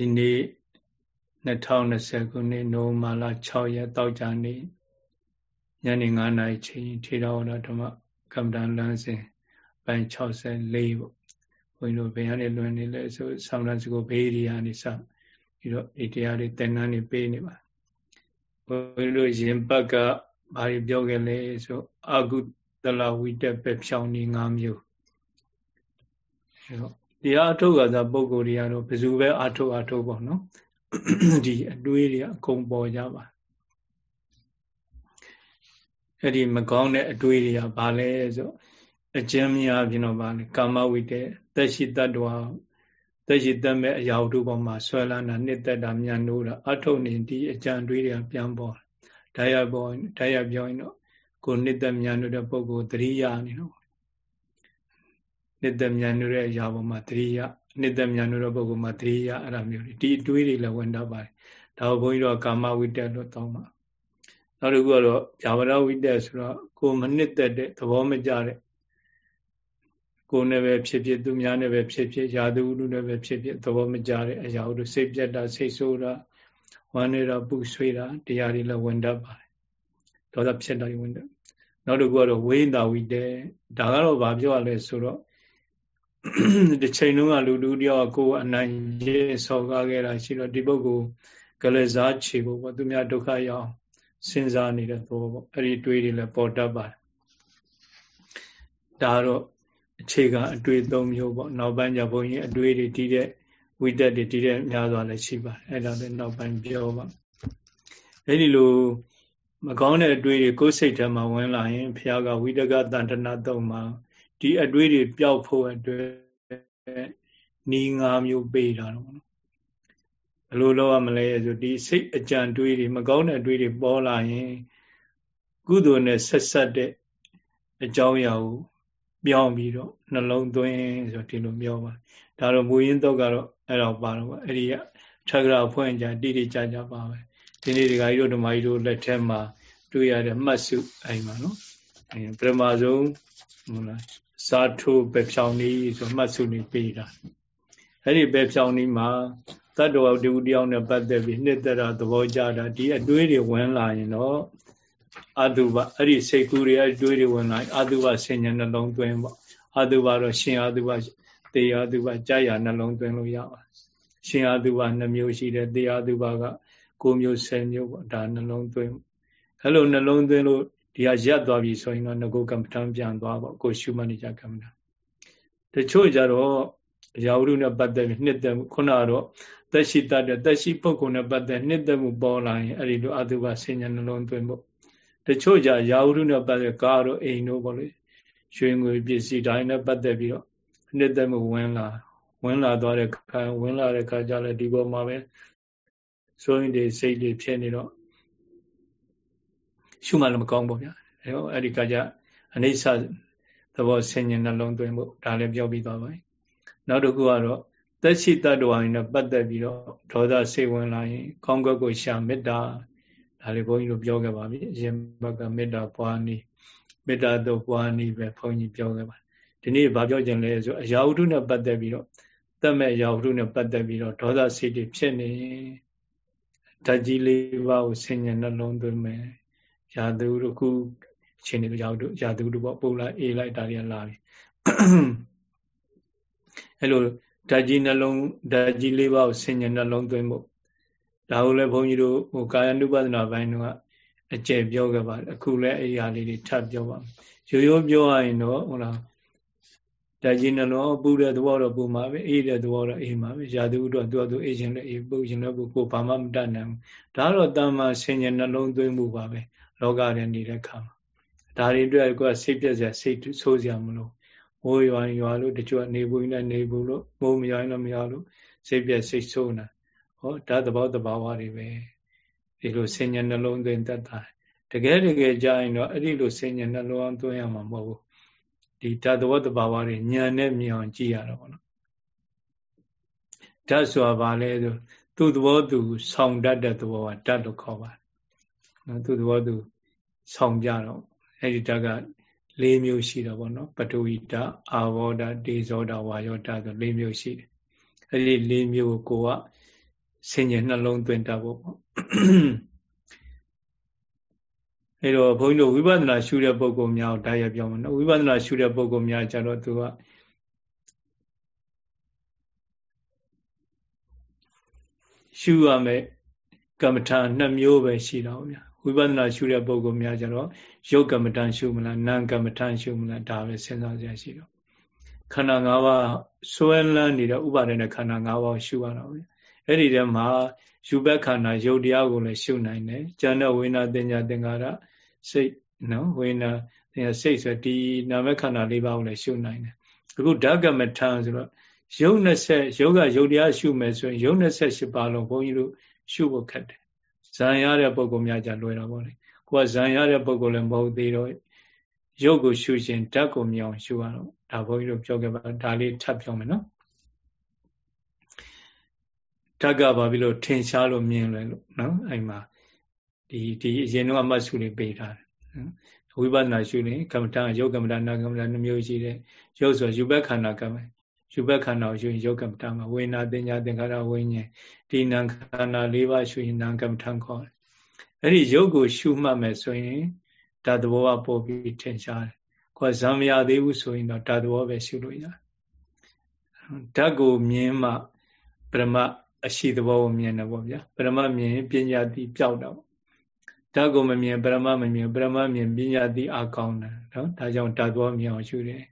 ဒီနေ့2020ခုနှစ်နိုဝင်ဘာလ6ရက်တောက်ကြနေ့ညနေ9:00နာရီချိန်ထေရဝါဒဓမ္မကမ္ဘာလမ်းစဉ်ပိုင်း64ပေါ့ဘုန်းကြီးတို့ဘယ်ကနေလွန်နေလဲဆိုဆောင်းရစကိုဘေးရီယာနေစပြီးတော့ဒီတရားတွေသင်္ကန်းတွေပေးနေပါဘုန်းကြီးတို့ရင်ဘက်ကဘာတွေပြောခဲ့လဲဆိုအာဂုတလဝိတက်ပဲဖြောင်းနေ၅မျိုးအဲတော့ တရားအထုတ်ကသာပုံကိုယ်တွေကတော့ဘယ်သူပဲအထုတ်အထုတ်ပေါ့နော်ဒီအတွေးတွေအကုန်ပေါ်ကြပါအဲ့ဒီမကောင်းတဲ့အတွေးတွေကဘာလဲဆိုအကျဉ်းများပြင်တော့ဘာလဲကာမဝိတ္တသက်ရှိတ attva သက်ရှိတတ်မဲ့အရာတို့ပေါ်မှာဆွဲလန်းတာနှစ်သက်တာမြန်နိုးတာအထုတ်နေဒီအကြံတွေးတွေကပြန်ပေါ်ဓာတ်ရပေါ်ဓာတ်ရပြောရင်တော့ကိုနှစ်သက်မြန်နိုးတဲ့ပုဂ္ဂိုလ်သတိရနေတော့ နှစ်သက်မြန်နိုးတဲ့အရာပေါ်မှာသတိရနှစ်သက်မြန်နိုးတဲ့ပုဂ္ဂိုလ်မှာသတိရအဲ့လိုမျိုးဒီအတွေးတွေလည်းဝင်တတ်ပါတယ်ဒါကိုဘုန်းကြီးတို့ကာမဝိတ္တလို့တောင်းပါနောက်တစ်ခုကတော့ဇာဝရဝိတ္တဆိုတော့ကိုမနှစ်သက်တဲ့သဘောမကျတဲ့ကိုယ်နဲ့ပဲဖြစ်ဖြစ်သူများနဲ့ပဲဖြစ်ဖြစ်ယာသူလူနဲ့ပဲဖြစ်ဖြစ်သဘောမကျတဲ့အရာတို့စိတ်ပြတ်တာစိတ်ဆိုးတာဝမ်းနေတာပူဆွေးတာတရားတွေလည်းဝင်တတ်ပါတယ်ဒေါသဖြစ်တာဝင်တတ်နောက်တစ်ခုကတော့ဝိညာဝိတ္တဒါကတော့ဘာပြောရလဲဆိုတော့ တစ်ချိန်လုံးကလူလူတယောက်ကိုအနိုင်ကျဆော်ကားခဲ့တာရှိတော့ဒီပုဂ္ဂိုလ်ကလေးစားချေဖို့ပေါ့သူများဒုက္ခရောက်စဉ်းစားနေတဲ့သဘောပေါ့အဲ့ဒီတွေးတွေလည်းပေါ်တတ်ပါတယ်ဒါတော့အခြေခံအတွေ့သုံးမျိုးပေါ့နောက်ပိုင်းကျဘုန်းကြီးအတွေ့တွေတည်တဲ့ဝိတက်တွေတည်တဲ့များစွာလည်းရှိပါတယ်အဲ့ဒါလည်းနောက်ပိုင်းပြောပါအဲ့ဒီလိုမကောင်းတဲ့အတွေ့တွေကိုယ်စိတ်ထဲမှာဝင်လာရင်ဘုရားကဝိတကတန်တနာသုံးမှာ ဒီအတွေ့တွေပျောက်ဖို့အတွက်နီးငါးမျိုးပေးတာတော့ဘယ်လိုလုပ်ရမလဲဆိုဒီစိတ်အကြံတွေးတွေမကောင်းတဲ့အတွေ့တွေပေါ်လာရင်ကုသိုလ်နဲ့ဆက်ဆက်တဲ့အကြောင်းအရာကိုပြောင်းပြီးတော့နှလုံးသွင်းဆိုဒီလိုပြောပါဒါတော့မူရင်းတော့ကတော့အဲ့တော့ပါတော့အဲ့ဒီကထက္ကရာဖွင့်ကြတိတိကျကျပါပဲဒီနေ့ဒီကကြီးတို့ဓမ္မကြီးတို့လက်ထက်မှာတွေ့ရတဲ့မှတ်စုအိမ်မှာနော်အဲပထမဆုံးဟုတ်လား စာထိုးပဲဖြောင်းနည်းဆိုမှတ်စုနေပေးတာအဲ့ဒီပဲဖြောင်းနည်းမှာတတ္တဝတ္တူတယောက်နဲ့ပတ်သက်ပြီးနှစ်သက်တာသဘောကြတာဒီအတွေးတွေဝင်လာရင်တော့အတုပအဲ့ဒီစိတ်ကူးတွေအတွေးတွေဝင်လာရင်အတုပဆင်ញနှလုံးသွင်းပေါ့အတုပတော့ရှင်အတုပတေယအတုပကြာရနှလုံးသွင်းလို့ရပါရှင်အတုပ2မျိုးရှိတယ်တေယအတုပက9မျိုး10မျိုးပေါ့ဒါနှလုံးသွင်းအဲ့လိုနှလုံးသွင်းလို့ ဒီဟာရက်သွားပြီဆိုရင်တော့ငကိုကမ္မထံပြန်သွားပေါ့ကိုရှုမှတ်နေကြကမ္မထံတချို့ကြတော့ရာဝရုနဲ့ပတ်သက်ပြီးနှစ်သက်မှုခုနကတော့သက်ရှိတတ်တဲ့သက်ရှိပုဂ္ဂိုလ်နဲ့ပတ်သက်နှစ်သက်မှုပေါ်လာရင်အဲ့ဒီလိုအတုပဆင်ညာနှလုံးသွင်းဖို့တချို့ကြရာဝရုနဲ့ပတ်သက်ကားတို့အိမ်တို့ပေါ့လေရွှေငွေပစ္စည်းတိုင်းနဲ့ပတ်သက်ပြီးတော့နှစ်သက်မှုဝင်လာဝင်လာသွားတဲ့ခါဝင်လာတဲ့ခါကျလည်းဒီပေါ်မှာပဲစိုးရင်တွေစိတ်တွေဖြစ်နေတော့ ရှုမှလည်းမကောင်းပေါ့ဗျာအဲတော့အဲ့ဒီကကြအနိစ္စသဘောဆင်ញင်နှလုံးသွင်းဖို့ဒါလည်းပြောပြီးသွားပါပြီနောက်တစ်ခုကတော့သက်ရှိတ attva ရင်းနဲ့ပတ်သက်ပြီးတော့ဒေါသစိတ်ဝင်လာရင် ကောင်းကွက်ကိုရှာမေတ္တာဒါလေးဘုန်းကြီးတို့ပြောခဲ့ပါပြီအရင်ဘက်ကမေတ္တာပွားနည်းမေတ္တာတော့ပွားနည်းပဲဘုန်းကြီးပြောခဲ့ပါဒီနေ့ဘာပြောကြလဲဆိုအရာဝတ္ထုနဲ့ပတ်သက်ပြီးတော့တတ်မဲ့အရာဝတ္ထုနဲ့ပတ်သက်ပြီးတော့ဒေါသစိတ်တွေဖြစ်နေဓာတ်ကြီးလေးပါးကိုဆင်ញံနှလုံးသွင်းမယ် ရာသူတို့ခုအချိန်တွေရောက်တို့ရာသူတို့ပေါ့ပုံလိုက်အေးလိုက်ဒါတွေကလာပြီအဲ့လိုဓာတ်ကြီးနှလုံးဓာတ်ကြီးလေးပါးကိုဆင်ញံနှလုံးသွင်းဖို့ဒါကိုလည်းဘုန်းကြီးတို့ဟိုကာယ ानु ပဒနာပိုင်းကအကျယ်ပြောခဲ့ပါတယ်အခုလည်းအဲ့ဒီဟာလေးတွေထပ်ပြောပါမယ်ရိုးရိုးပြောရရင်တော့ဟုတ်လားဓာတ်ကြီးနှလုံးပူတဲ့သဘောတော့ပူမှာပဲအေးတဲ့သဘောတော့အေးမှာပဲရာသီဥတော့သူ့အတူအေးခြင်းလည်းအေးပူခြင်းလည်းပူကိုဘာမှမတတ်နိုင်ဘူးဒါတော့တမ္မာဆင်ញံနှလုံးသွင်းမှုပါပဲ လောကထဲနေတဲ့ခါမှာဒါတွေအတွက်ကိုယ်စိတ်ပြက်စရာစိတ်ဆိုးစရာမလိုမိုးရွာရွာလို့တချို့နေဘူးနဲ့နေဘူးလို့မိုးမရွာရင်လည်းမရွာလို့စိတ်ပြက်စိတ်ဆိုးနေဟောဒါသဘောတဘာဝတွေပဲဒီလိုဆင်ញံနှလုံးသွင်းတတ်တာတကယ်တကယ်ကြာရင်တော့အဲ့ဒီလိုဆင်ញံနှလုံးသွင်းရမှာမဟုတ်ဘူးဒီဓာတ်သဘောတဘာဝတွေညံနဲ့မြင်အောင်ကြည့်ရတော့ဘောနော်ဓာတ်ဆိုတာဘာလဲဆိုသူ့သဘောသူဆောင်တတ်တဲ့သဘောကဓာတ်လို့ခေါ်ပါတယ် နော်သူ့သဘောသူဆောင်ကြတော့အဲ့ဒီဓာတ်က၄မျိုးရှိတော့ဗောနော်ပထဝီဓာတ်အာဘောဓာတ်ဒေဇောဓာတ်ဝါယောဓာတ်ဆို၄မျိုးရှိတယ်အဲ့ဒီ၄မျိုးကိုကဆင်ញင်နှလုံးသွင်းတတ်ဖို့ပေါ့အဲတော့ဘုန်းကြီးတို့ဝိပဿနာရှုတဲ့ပုဂ္ဂိုလ်များကိုတရားပြောမှာနော်ဝိပဿနာရှုတဲ့ပုဂ္ဂိုလ်များကြတော့သူကရှုရမယ်ကမ္မထာနှစ်မျိုးပဲရှိတော့ဗျာဝိ ပဿနာရှုတဲ့ပုဂ္ဂိုလ်များကြတော့ယုတ်ကမ္မထာရှုမလားနာမ်ကမ္မထာရှုမလားဒါပဲစဉ်းစားကြရရှိတော့ခန္ဓာ၅ပါးစွဲလန်းနေတဲ့ဥပါဒณะခန္ဓာ၅ပါးရှုရတော့ဗျာအဲ့ဒီထဲမှာယူဘက်ခန္ဓာယုတ်တရားကိုလည်းရှုနိုင်တယ်။ဉာဏ်ဝိညာဉ်တင်ညာသင်္ကာရစိတ်နော်ဝိညာဉ်တင်ညာစိတ်ဆိုဒီနာမခန္ဓာ၄ပါးကိုလည်းရှုနိုင်တယ်။အခုဓကမထံဆိုတော့ယုတ်20ယုတ်ကယုတ်တရားရှုမယ်ဆိုရင်ယုတ်28ပါလုံးဘုန်းကြီးတို့ရှုဖို့ခက်တယ်။ ဇံရတဲ့ပုံကောင်များကြလွယ်တော့ဗောလေ။ကိုကဇံရတဲ့ပုံကောင်လည်းမဟုတ်သေးတော့ရုပ်ကိုရှုရှင်ဓာတ်ကိုမြောင်ရှုရတော့ဒါဘုန်းကြီးတို့ပြောခဲ့ပါဒါလေးထပ်ပြောမယ်နော်ဓာတ်ကဘာဖြစ်လို့ထင်ရှားလို့မြင်လဲလို့နော်အဲ့မှာဒီဒီအရင်တော့အမှတ်စုလေးပေးထားတယ်နော်ဝိပဿနာရှုရင်ကမ္မဋ္ဌာန်းယုတ်ကမ္မဋ္ဌာန်းနာကမ္မဋ္ဌာန်းနှမျိုးရှိတယ်ရုပ်ဆိုယူဘက်ခန္ဓာကမ္မ ယူဘက်ခန္ဓာကိုရှုရင်ယုတ်ကမ္မဋ္ဌာန်းမှာဝိညာတင်ညာသင်္ခါရဝိညာဉ်ဒီနာခန္ဓာ၄ပါးရှုရင်နာကမ္မဋ္ဌာန်းခေါ်တယ်အဲ့ဒီယုတ်ကိုရှုမှတ်မယ်ဆိုရင်ဓာတ်သဘောကပို့ပြီးထင်ရှားတယ်ကိုယ်ဇံမရသေးဘူးဆိုရင်တော့ဓာတ်သဘောပဲရှုလို့ရတယ်ဓာတ်ကိုမြင်မှပရမအရှိသဘောကိုမြင်တယ်ပေါ့ဗျာပရမမြင်ပညာတိပျောက်တော့ဓာတ်ကိုမမြင်ပရမမမြင်ပရမမြင်ပညာတိအကောင်းတယ်နော်ဒါကြောင့်ဓာတ်သဘောမြင်အောင်ရှုတယ်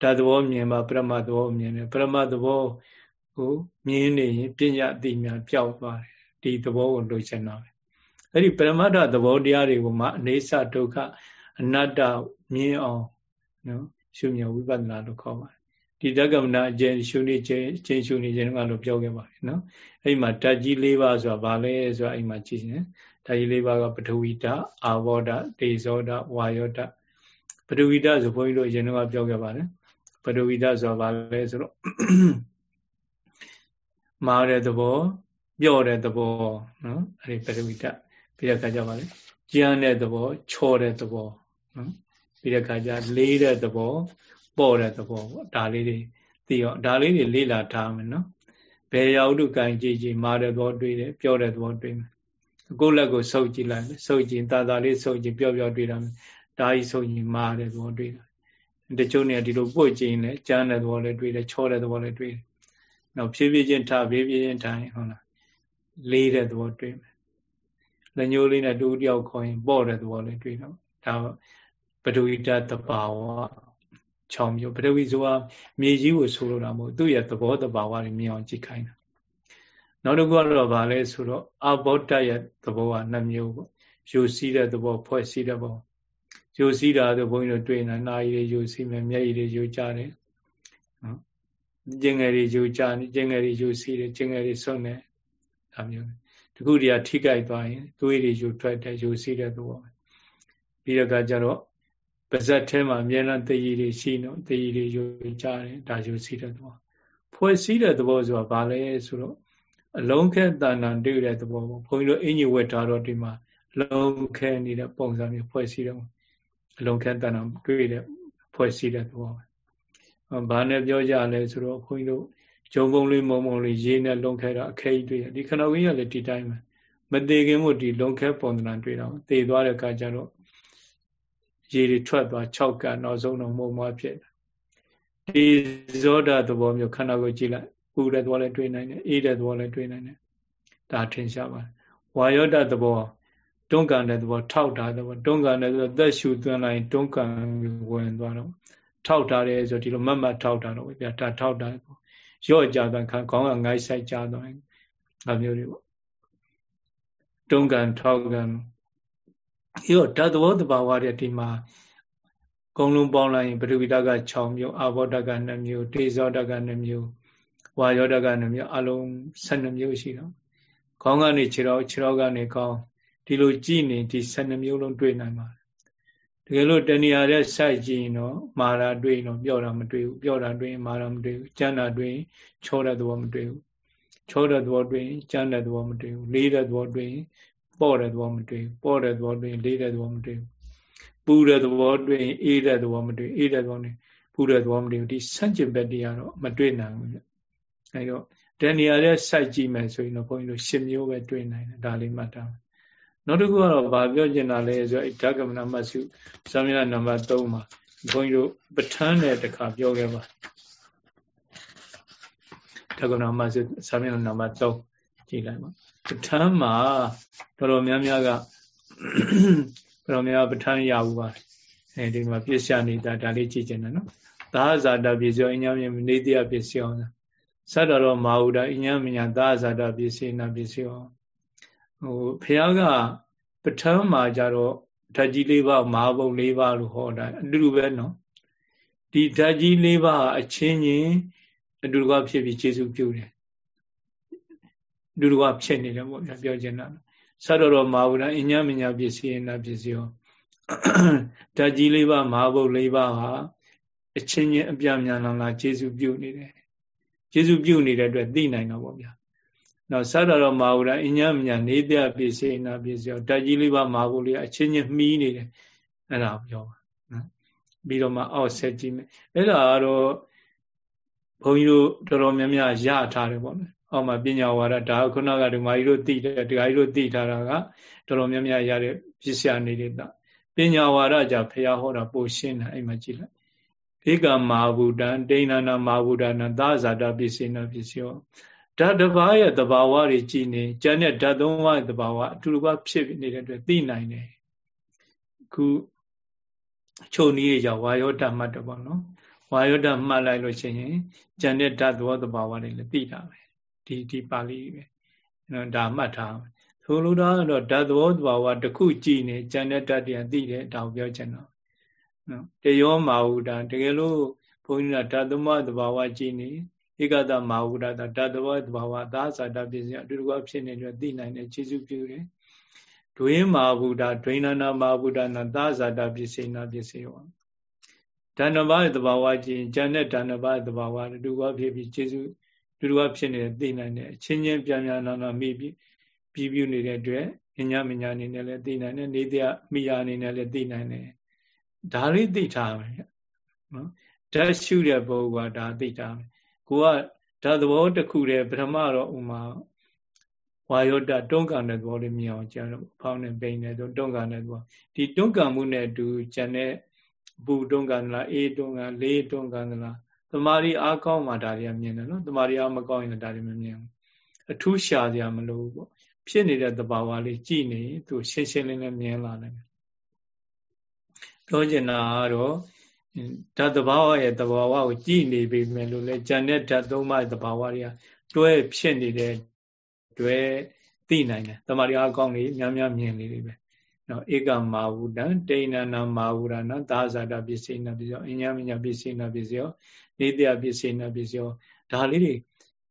ဓာတ်သဘောမြင်မှပရမသဘောမြင်တယ်ပရမသဘောကိုမြင်နေရင်ပညာတိများပျောက်သွားတယ်ဒီသဘောကိုလိုချင်တာပဲအဲ့ဒီပရမတ္ထသဘောတရားတွေကိုမှအနေဆဒုက္ခအနတ္တမြင်အောင်နော်ရှုမြဝိပဿနာလို့ခေါ်ပါတယ်ဒီတက္ကမနာအကျဉ်ရှုနေခြင်းချင်းရှုနေခြင်းကလို့ပြောခဲ့ပါတယ်နော်အဲ့မှာဓာတ်ကြီး၄ပါးဆိုတာဘာလဲဆိုတာအဲ့မှာကြည့်ရင်ဓာတ်ကြီး၄ပါးကပထဝီဓာတ်အာဘောဓာတ်ဒေဇောဓာတ်ဝါယောဓာတ်ပထဝီဓာတ်ဆိုဘုန်းကြီးတို့အရင်ကပြောခဲ့ပါတယ် ပထဝီဓာတ်ဆိုတာဘာလဲဆိုတော့မာတဲ့သဘောပြော့တဲ့သဘောနော်အဲ့ဒီပထဝီဓာတ်ပြီးတဲ့အခါကျပါလေကြမ်းတဲ့သဘောချောတဲ့သဘောနော်ပြီးတဲ့အခါကျလေးတဲ့သဘောပေါ်တဲ့သဘောပေါ့ဒါလေးတွေသိအောင်ဒါလေးတွေလေ့လာထားမယ်နော်ဘယ်ရောက်လို့ကင်ကြည့်ကြည့်မာတဲ့သဘောတွေ့တယ်ပြောတဲ့သဘောတွေ့မယ်ကိုယ့်လက်ကိုဆုပ်ကြည့်လိုက်ဆုပ်ကြည့်တာတာလေးဆုပ်ကြည့်ပြောပြောတွေ့တာဒါကြီးဆုပ်ကြည့်မာတဲ့သဘောတွေ့တာ တချို့နေဒီလိုပွတ်ကြည့်ရင်ကြမ်းတဲ့သဘောလည်းတွေ့တယ်ချောတဲ့သဘောလည်းတွေ့တယ်နောက်ဖြည်းဖြည်းချင်းထားဖြည်းဖြည်းချင်းထိုင်ဟုတ်လားလေးတဲ့သဘောတွေ့မယ်လက်ညှိုးလေးနဲ့တူတယောက်ခေါ်ရင်ပေါ့တဲ့သဘောလေးတွေ့တော့ဒါပဒဝိတတဘာဝ6မျိုးပထဝီဆိုတာမြေကြီးကိုဆိုလိုတာမဟုတ်သူ့ရဲ့သဘောတဘာဝတွေမြင်အောင်ကြည့်ခိုင်းတာနောက်တစ်ခုကတော့ဗာလဲဆိုတော့အဘောတရဲ့သဘောက2မျိုးပေါ့ယူစည်းတဲ့သဘောဖွဲ့စည်းတဲ့ဘော ယူစည်းတာဆိုဘုန်းကြီးတို့တွေ့နေနာရီတွေယူစည်းမယ်မျက်ရည်တွေယူကြတယ်နော်ကျင်ငယ်တွေယူကြတယ်ကျင်ငယ်တွေယူစည်းတယ်ကျင်ငယ်တွေစွန့်တယ်ဒါမျိုးတခုတည်းကထိကြိုက်သွားရင်သွေးတွေယူထွက်တယ်ယူစည်းတဲ့သဘောပြီးတော့ကကြတော့ပါဇက်ထဲမှာအမြဲတမ်းတည်ရည်တွေရှိနော်တည်ရည်တွေယူကြတယ်ဒါယူစီတဲ့သဘောဖွဲ့စည်းတဲ့သဘောဆိုတာဘာလဲဆိုတော့အလုံးခဲတဏ္ဍာတွေ့တဲ့သဘောပေါ့ဘုန်းကြီးတို့အင်ကြီးဝတ်ထားတော့ဒီမှာလုံးခဲနေတဲ့ပုံစံမျိုးဖွဲ့စည်းတယ် အလုံးခဲတဏ္ဍာတွေ့တဲ့ဖွဲ့စည်းတဲ့သဘောပဲဘာနဲ့ပြောကြလဲဆိုတော့ဘုန်းကြီးတို့ဂျုံပုံလေးမုံမုံလေးရေးနဲ့လုံးခဲတာအခဲကြီးတွေ့တယ်ဒီခဏဝင်းရလည်းဒီတိုင်းပဲမသေးခင်မို့ဒီလုံးခဲပုံသဏ္ဍာန်တွေ့တော့သေသွားတဲ့အခါကျတော့ရေတွေထွက်သွား6ကနောက်ဆုံးတော့မုံမွားဖြစ်ဒီဇောဒသဘောမျိုးခန္ဓာကိုယ်ကြည့်လိုက်ပူတဲ့သဘောလည်းတွေ့နိုင်တယ်အေးတဲ့သဘောလည်းတွေ့နိုင်တယ်ဒါထင်ရှားပါတယ်ဝါယောဒသဘော တွန်းကန်တဲ့သဘောထောက်တာသဘောတွန်းကန်တဲ့ဆိုသက်ရှူသွင်းလိုက်တွန်းကန်ဝင်သွားတော့ထောက်ထားတယ်ဆိုဒီလိုမတ်မတ်ထောက်တာတော့ဗျာဒါထောက်တာရော့ကြတဲ့ခါခေါင်းကငိုက်ဆိုင်ကြသွားတယ်ဒါမျိုးတွေပေါ့တွန်းကန်ထောက်ကန်ပြီးတော့ဓာတ်သဘောတဘာဝတဲ့ဒီမှာကုံလုံးပေါင်းလိုက်ရင်ပထဝီဓာတ်က6မျိုးအာဘောဓာတ်က2မျိုးတေဇောဓာတ်က2မျိုးဝါယောဓာတ်က2မျိုးအလုံး12မျိုးရှိတော့ခေါင်းကနေခြေတော်ခြေတော်ကနေခေါင်း ဒီလိုကြည့်နေဒီ12မျိုးလုံးတွေ့နိုင်ပါတယ်တကယ်လို့တဏှာတဲ့စိုက်ကြည့်ရင်တော့မာရာတွေ့ရင်တော့ပြော့တာမတွေ့ဘူးပြော့တာတွေ့ရင်မာရာမတွေ့ဘူးကျမ်းတာတွေ့ရင်ချောတဲ့သဘောမတွေ့ဘူးချောတဲ့သဘောတွေ့ရင်ကျမ်းတဲ့သဘောမတွေ့ဘူးလေးတဲ့သဘောတွေ့ရင်ပေါ့တဲ့သဘောမတွေ့ဘူးပေါ့တဲ့သဘောတွေ့ရင်လေးတဲ့သဘောမတွေ့ဘူးပူတဲ့သဘောတွေ့ရင်အေးတဲ့သဘောမတွေ့အေးတဲ့သဘောနဲ့ပူတဲ့သဘောမတွေ့ဘူးဒီဆန့်ကျင်ဘက်တွေကတော့မတွေ့နိုင်ဘူးပြအဲတော့တဏှာရဲ့စိုက်ကြည့်မယ်ဆိုရင်တော့ဘုန်းကြီးတို့၈မျိုးပဲတွေ့နိုင်တယ်ဒါလေးမှတ်ထား နောက်တစ်ခုကတော့ဗာပြောချင်တာလဲဆိုဓကမနမစုဇာမျက်နှာနံပါတ်3မှာဘုန်းကြီးတို့ပဋ္ဌာန်းနဲ့တခါပြောခဲ့ပါဓကမနမစုဇာမျက်နှာနံပါတ်3ကြည့်လိုက်ပါပဋ္ဌာန်းမှာတော်တော်များများကတော်တော်များပဋ္ဌာန်းရဘူးပါအဲဒီမှာပြည့်စနေတာဒါလေးကြည့်ချင်တယ်နော်သာဇာတပြည့်စုံအညာမြင်နေတရားပြည့်စုံသတ္တရောမာဟုတာအညာမညာသာဇာတပြည့်စုံနာပြည့်စုံ ဟိုဖះကပဋ္ဌာန်းမှာကြတော့ဓာတ်ကြီး၄ပါးမဟာဘုံ၄ပါးလို့ဟောတာအတူတူပဲနော်ဒီဓာတ်ကြီး၄ပါးအချင်းချင်းအတူတူကဖြစ်ပြီးခြေစုပ်ပြုတယ်အတူတူကဖြစ်နေတယ်ပေါ့ဗျာပြောချင်တာသတ္တရောမာဟုတာအညာမညာပြည့်စုံနာပြည့်စုံဓာတ်ကြီး၄ပါးမဟာဘုံ၄ပါးဟာအချင်းချင်းအပြမြန်လာလာကျေစုပြုနေတယ်ကျေစုပြုနေတဲ့အတွက်သိနိုင်တော့ဗောဗျာ နော်သတ္တရောမာဟုရအညမညာနေပြပိစေနာပိစေဓာတ်ကြီးလေးပါမာဟုလေးအချင်းချင်းမှီးနေတယ်အဲ့ဒါပြောပါနော်ပြီးတော့မှအောက်ဆက်ကြည့်မယ်အဲ့ဒါကတော့ဘုန်းကြီးတို့တော်တော်များများရထားတယ်ပေါ့နော်အောက်မှာပညာဝါဒဒါခုနကဓမ္မကြီးတို့သိတယ်ဒကာကြီးတို့သိထားတာကတော်တော်များများရတဲ့ပစ္စယနေတဲ့ပညာဝါဒကြဖះဟောတာပိုရှင်းတယ်အဲ့မှာကြည့်လိုက်ဧကမာဘူတံဒိဏနာမာဘူဒနာသာဇာတပစ္စေနပစ္စယော ဓာတ်တစ်ပါးရဲ့သဘာဝတွေကြည်နေကျန်တဲ့ဓာတ်သုံးပါးရဲ့သဘာဝအတူတူပါဖြစ်နေတဲ့အတွက်သိနိုင်တယ်ခုချုပ်နည်းကြောင့်ဝါယောဓာတ်မှတ်တော့ပေါ့နော်ဝါယောဓာတ်မှတ်လိုက်လို့ရှိရင်ကျန်တဲ့ဓာတ်သဘောသဘာဝတွေလည်းသိတာပဲဒီဒီပါဠိပဲနော်ဒါမှတ်ထားဆိုလိုတာကတော့ဓာတ်သဘောသဘာဝတစ်ခုကြည်နေကျန်တဲ့ဓာတ်တွေသိတယ်ဒါကိုပြောချင်တော့နော်တယောမာဟုတာတကယ်လို့ဘုန်းကြီးကဓာတ်သမသဘာဝကြည့်နေ ဧကတမာဟုတာဓာတ်သမသဘာဝသာဇာတပြည့်စုံအတူတူဖြစ်နေတယ်သိနိုင်တယ်ခြေစုပ်ပြုတယ်ဒွေမာဟုတာဒွေနာနာမာဟုတာနာသာဇာတပြည့်စုံနာပြည့်စုံပါဓာဏဘာရဲ့သဘာဝကြည့်ဉာဏ်နဲ့ဓာဏဘာရဲ့သဘာဝအတူတူဖြစ်ပြီးခြေစုတူတူဖြစ်နေတယ်သိနိုင်တယ်အချင်းချင်းပြန်ပြန်နာနာမိပြီးပြီးပြနေတဲ့အတွက်ဉာဏ်မညာအနေနဲ့လည်းသိနိုင်တယ်နေတရားမိယာအနေနဲ့လည်းသိနိုင်တယ်ဒါလေးသိထားမယ်နော်ဓာတ်ရှုတဲ့ဘုရားဒါသိထားမယ် ကိုကဓာတ်သဘောတစ်ခုတည်းပထမတော့ဥမာဝါယောတတွန်းကန်တဲ့သဘောလေးမြင်အောင်ကြားတော့ဖောင်းနေပိန်နေတော့တွန်းကန်တဲ့သဘောဒီတွန်းကန်မှုနဲ့အတူကျန်တဲ့ဘူတွန်းကန်လားအေးတွန်းကန်လေးတွန်းကန်လားတမာရီအားကောင်းမှဒါတွေကမြင်တယ်နော်တမာရီအားမကောင်းရင်ဒါတွေမမြင်ဘူးအထူးရှာစရာမလိုဘူးပေါ့ဖြစ်နေတဲ့သဘာဝလေးကြည်နေသူရှင်းရှင်းလင်းလင်းမြင်လာတယ်ပြောချင်တာကတော့ ဓာတ်တဘာဝရဲ့တဘာဝကိုကြည်နေပြီမယ်လို့လဲဂျန်တဲ့ဓာတ်သုံးပါးတဘာဝတွေကတွဲဖြစ်နေတဲ့တွဲသိနိုင်တယ်တမာရီအကောင်းလေးများများမြင်နေလိမ့်မယ်နော်ဧကမာဝုဒံတိဏနာမာဝုရဏသာဇာတပစ္စေနပစ္စယောအညာမညာပစ္စေနပစ္စယောနေတယပစ္စေနပစ္စယောဒါလေးတွေ